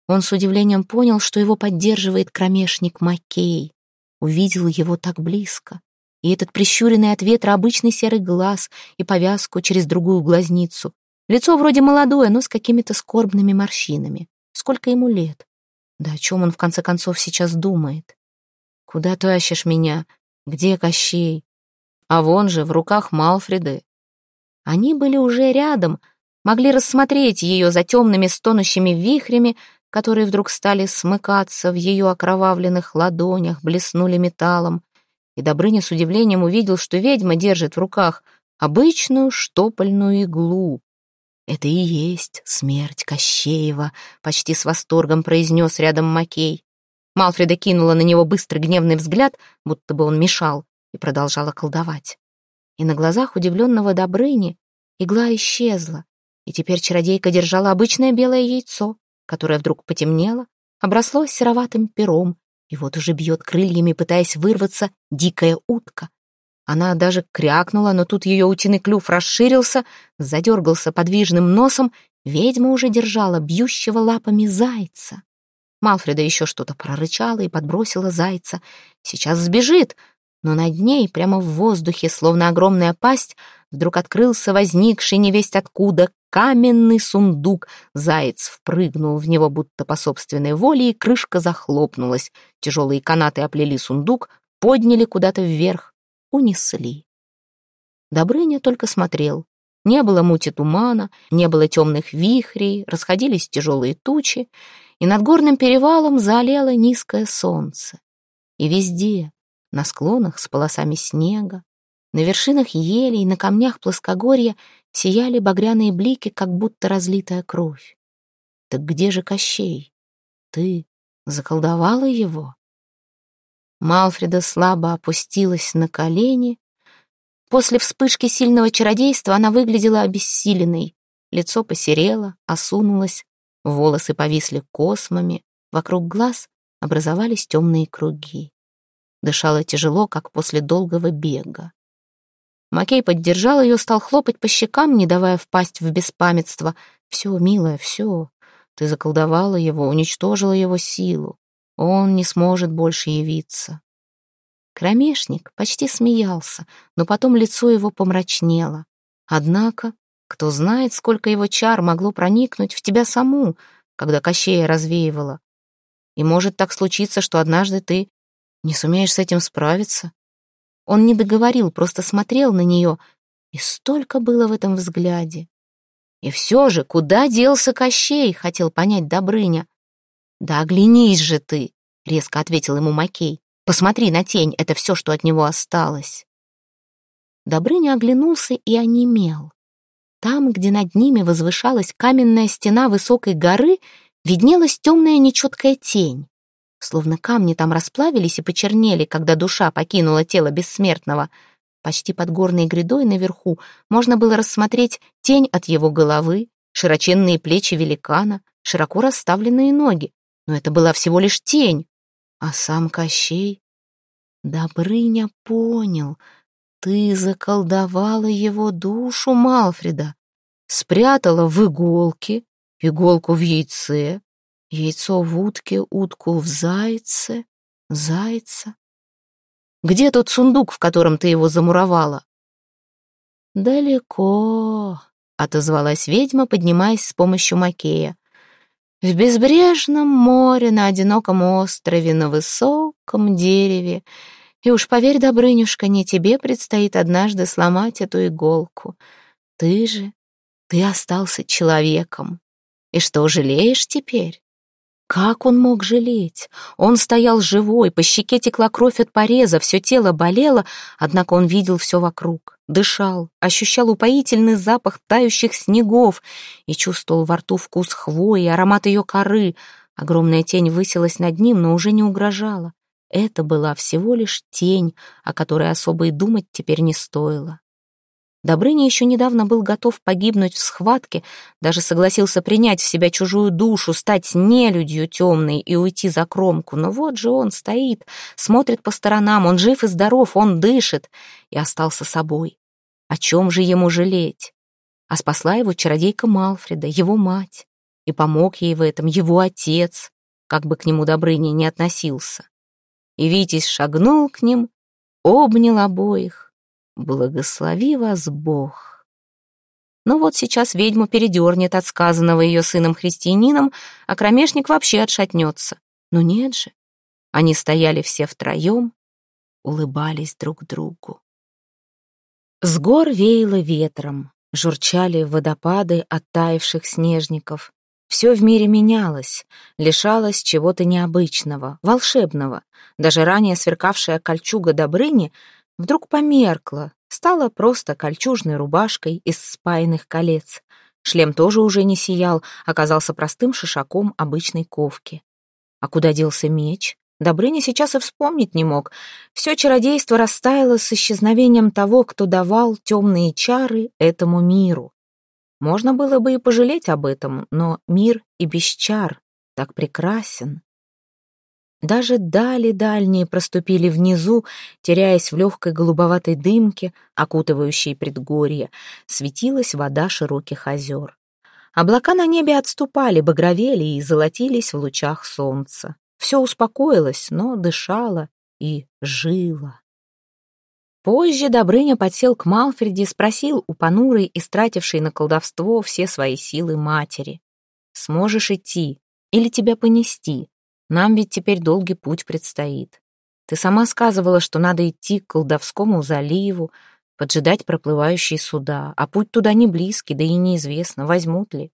Он с удивлением понял, что его поддерживает кромешник Макей. Увидел его так близко. И этот прищуренный от ветра обычный серый глаз и повязку через другую глазницу. Лицо вроде молодое, но с какими-то скорбными морщинами. Сколько ему лет? Да о чем он в конце концов сейчас думает? Куда тащишь меня? Где Кощей? А вон же, в руках Малфреды. Они были уже рядом, могли рассмотреть ее за темными стонущими вихрями, которые вдруг стали смыкаться в ее окровавленных ладонях, блеснули металлом. И Добрыня с удивлением увидел, что ведьма держит в руках обычную штопольную иглу. «Это и есть смерть Кощеева», — почти с восторгом произнес рядом Макей. Малфреда кинула на него быстрый гневный взгляд, будто бы он мешал, и продолжала колдовать. И на глазах удивленного Добрыни игла исчезла, и теперь чародейка держала обычное белое яйцо, которое вдруг потемнело, обросло сероватым пером, и вот уже бьет крыльями, пытаясь вырваться, дикая утка. Она даже крякнула, но тут ее утиный клюв расширился, задергался подвижным носом, ведьма уже держала бьющего лапами зайца. Малфреда еще что-то прорычала и подбросила зайца. Сейчас сбежит, но над ней, прямо в воздухе, словно огромная пасть, вдруг открылся возникший невесть откуда каменный сундук. Заяц впрыгнул в него будто по собственной воле, и крышка захлопнулась. Тяжелые канаты оплели сундук, подняли куда-то вверх унесли. Добрыня только смотрел. Не было мути тумана, не было темных вихрей, расходились тяжелые тучи, и над горным перевалом заолело низкое солнце. И везде, на склонах с полосами снега, на вершинах елей, на камнях плоскогорья сияли багряные блики, как будто разлитая кровь. Так где же Кощей? Ты заколдовала его? Малфреда слабо опустилась на колени. После вспышки сильного чародейства она выглядела обессиленной. Лицо посерело, осунулось, волосы повисли космами, вокруг глаз образовались темные круги. Дышала тяжело, как после долгого бега. Макей поддержал ее, стал хлопать по щекам, не давая впасть в беспамятство. «Все, милая, все. Ты заколдовала его, уничтожила его силу. Он не сможет больше явиться. Кромешник почти смеялся, но потом лицо его помрачнело. Однако, кто знает, сколько его чар могло проникнуть в тебя саму, когда Кощея развеивала. И может так случиться, что однажды ты не сумеешь с этим справиться. Он не договорил, просто смотрел на нее, и столько было в этом взгляде. И все же, куда делся Кощей, хотел понять Добрыня. Да оглянись же ты, резко ответил ему Макей. Посмотри на тень, это все, что от него осталось. Добрыня оглянулся и онемел. Там, где над ними возвышалась каменная стена высокой горы, виднелась темная нечеткая тень. Словно камни там расплавились и почернели, когда душа покинула тело бессмертного. Почти под горной грядой наверху можно было рассмотреть тень от его головы, широченные плечи великана, широко расставленные ноги. Но это была всего лишь тень. А сам Кощей... Добрыня понял — ты заколдовала его душу, Малфреда, спрятала в иголке, иголку в яйце, яйцо в утке, утку в зайце, зайца. Где тот сундук, в котором ты его замуровала? Далеко, отозвалась ведьма, поднимаясь с помощью Макея. В безбрежном море, на одиноком острове, на высоком дереве — и уж поверь, Добрынюшка, не тебе предстоит однажды сломать эту иголку. Ты же, ты остался человеком. И что, жалеешь теперь? Как он мог жалеть? Он стоял живой, по щеке текла кровь от пореза, все тело болело, однако он видел все вокруг, дышал, ощущал упоительный запах тающих снегов и чувствовал во рту вкус хвои, аромат ее коры. Огромная тень высилась над ним, но уже не угрожала. Это была всего лишь тень, о которой особо и думать теперь не стоило. Добрыня еще недавно был готов погибнуть в схватке, даже согласился принять в себя чужую душу, стать нелюдью темной и уйти за кромку. Но вот же он стоит, смотрит по сторонам, он жив и здоров, он дышит и остался собой. О чем же ему жалеть? А спасла его чародейка Малфреда, его мать. И помог ей в этом его отец, как бы к нему Добрыня не относился и Витязь шагнул к ним, обнял обоих. «Благослови вас Бог!» Но вот сейчас ведьму передернет от сказанного ее сыном-христианином, а кромешник вообще отшатнется. Но нет же. Они стояли все втроем, улыбались друг другу. С гор веяло ветром, журчали водопады оттаивших снежников. Все в мире менялось, лишалось чего-то необычного, волшебного. Даже ранее сверкавшая кольчуга Добрыни вдруг померкла, стала просто кольчужной рубашкой из спаянных колец. Шлем тоже уже не сиял, оказался простым шишаком обычной ковки. А куда делся меч? Добрыня сейчас и вспомнить не мог. Все чародейство растаяло с исчезновением того, кто давал темные чары этому миру. Можно было бы и пожалеть об этом, но мир и без чар так прекрасен. Даже дали дальние проступили внизу, теряясь в легкой голубоватой дымке, окутывающей предгорье, светилась вода широких озер. Облака на небе отступали, багровели и золотились в лучах солнца. Все успокоилось, но дышало и жило. Позже Добрыня подсел к Малфреде и спросил у понурой, истратившей на колдовство все свои силы матери. «Сможешь идти? Или тебя понести? Нам ведь теперь долгий путь предстоит. Ты сама сказывала, что надо идти к колдовскому заливу, поджидать проплывающие суда, а путь туда не близкий, да и неизвестно, возьмут ли.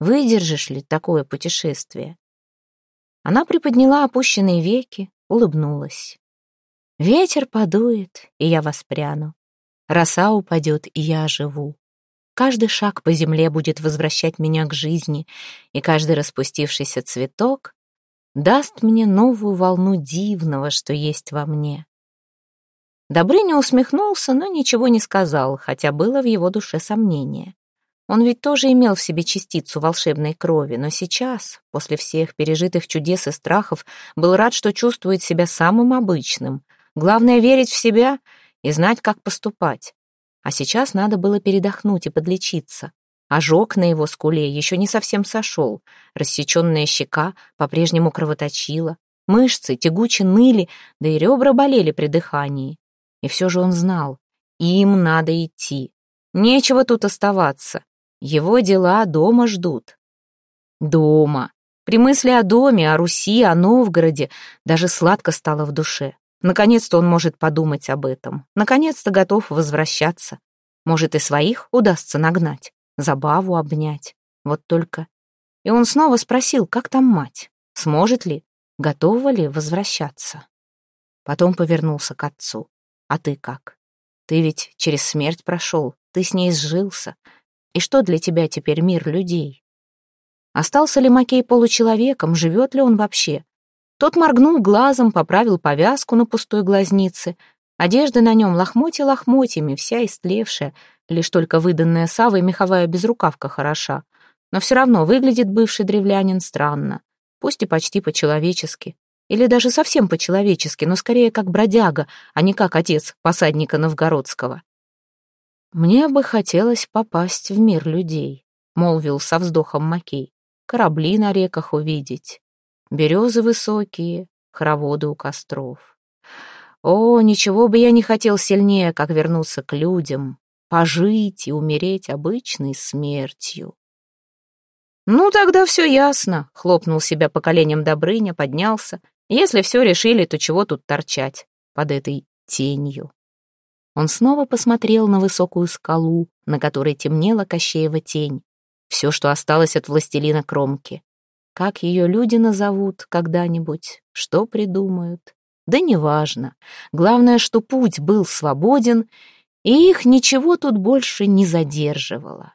Выдержишь ли такое путешествие?» Она приподняла опущенные веки, улыбнулась. Ветер подует, и я воспряну. Роса упадет, и я оживу. Каждый шаг по земле будет возвращать меня к жизни, и каждый распустившийся цветок даст мне новую волну дивного, что есть во мне. Добрыня усмехнулся, но ничего не сказал, хотя было в его душе сомнение. Он ведь тоже имел в себе частицу волшебной крови, но сейчас, после всех пережитых чудес и страхов, был рад, что чувствует себя самым обычным, Главное — верить в себя и знать, как поступать. А сейчас надо было передохнуть и подлечиться. Ожог на его скуле еще не совсем сошел. Рассеченная щека по-прежнему кровоточила. Мышцы тягуче ныли, да и ребра болели при дыхании. И все же он знал, им надо идти. Нечего тут оставаться. Его дела дома ждут. Дома. При мысли о доме, о Руси, о Новгороде даже сладко стало в душе. Наконец-то он может подумать об этом. Наконец-то готов возвращаться. Может, и своих удастся нагнать, забаву обнять. Вот только... И он снова спросил, как там мать? Сможет ли? Готова ли возвращаться? Потом повернулся к отцу. А ты как? Ты ведь через смерть прошел, ты с ней сжился. И что для тебя теперь мир людей? Остался ли Макей получеловеком, живет ли он вообще? Тот моргнул глазом, поправил повязку на пустой глазнице. Одежда на нем лохмотья лохмотьями, вся истлевшая, лишь только выданная Савой меховая безрукавка хороша. Но все равно выглядит бывший древлянин странно, пусть и почти по-человечески. Или даже совсем по-человечески, но скорее как бродяга, а не как отец посадника новгородского. «Мне бы хотелось попасть в мир людей», — молвил со вздохом Макей корабли на реках увидеть, березы высокие, хороводы у костров. О, ничего бы я не хотел сильнее, как вернуться к людям, пожить и умереть обычной смертью. «Ну, тогда все ясно», — хлопнул себя по коленям Добрыня, поднялся. «Если все решили, то чего тут торчать под этой тенью?» Он снова посмотрел на высокую скалу, на которой темнела Кощеева тень все, что осталось от властелина Кромки. Как ее люди назовут когда-нибудь, что придумают. Да неважно. Главное, что путь был свободен, и их ничего тут больше не задерживало.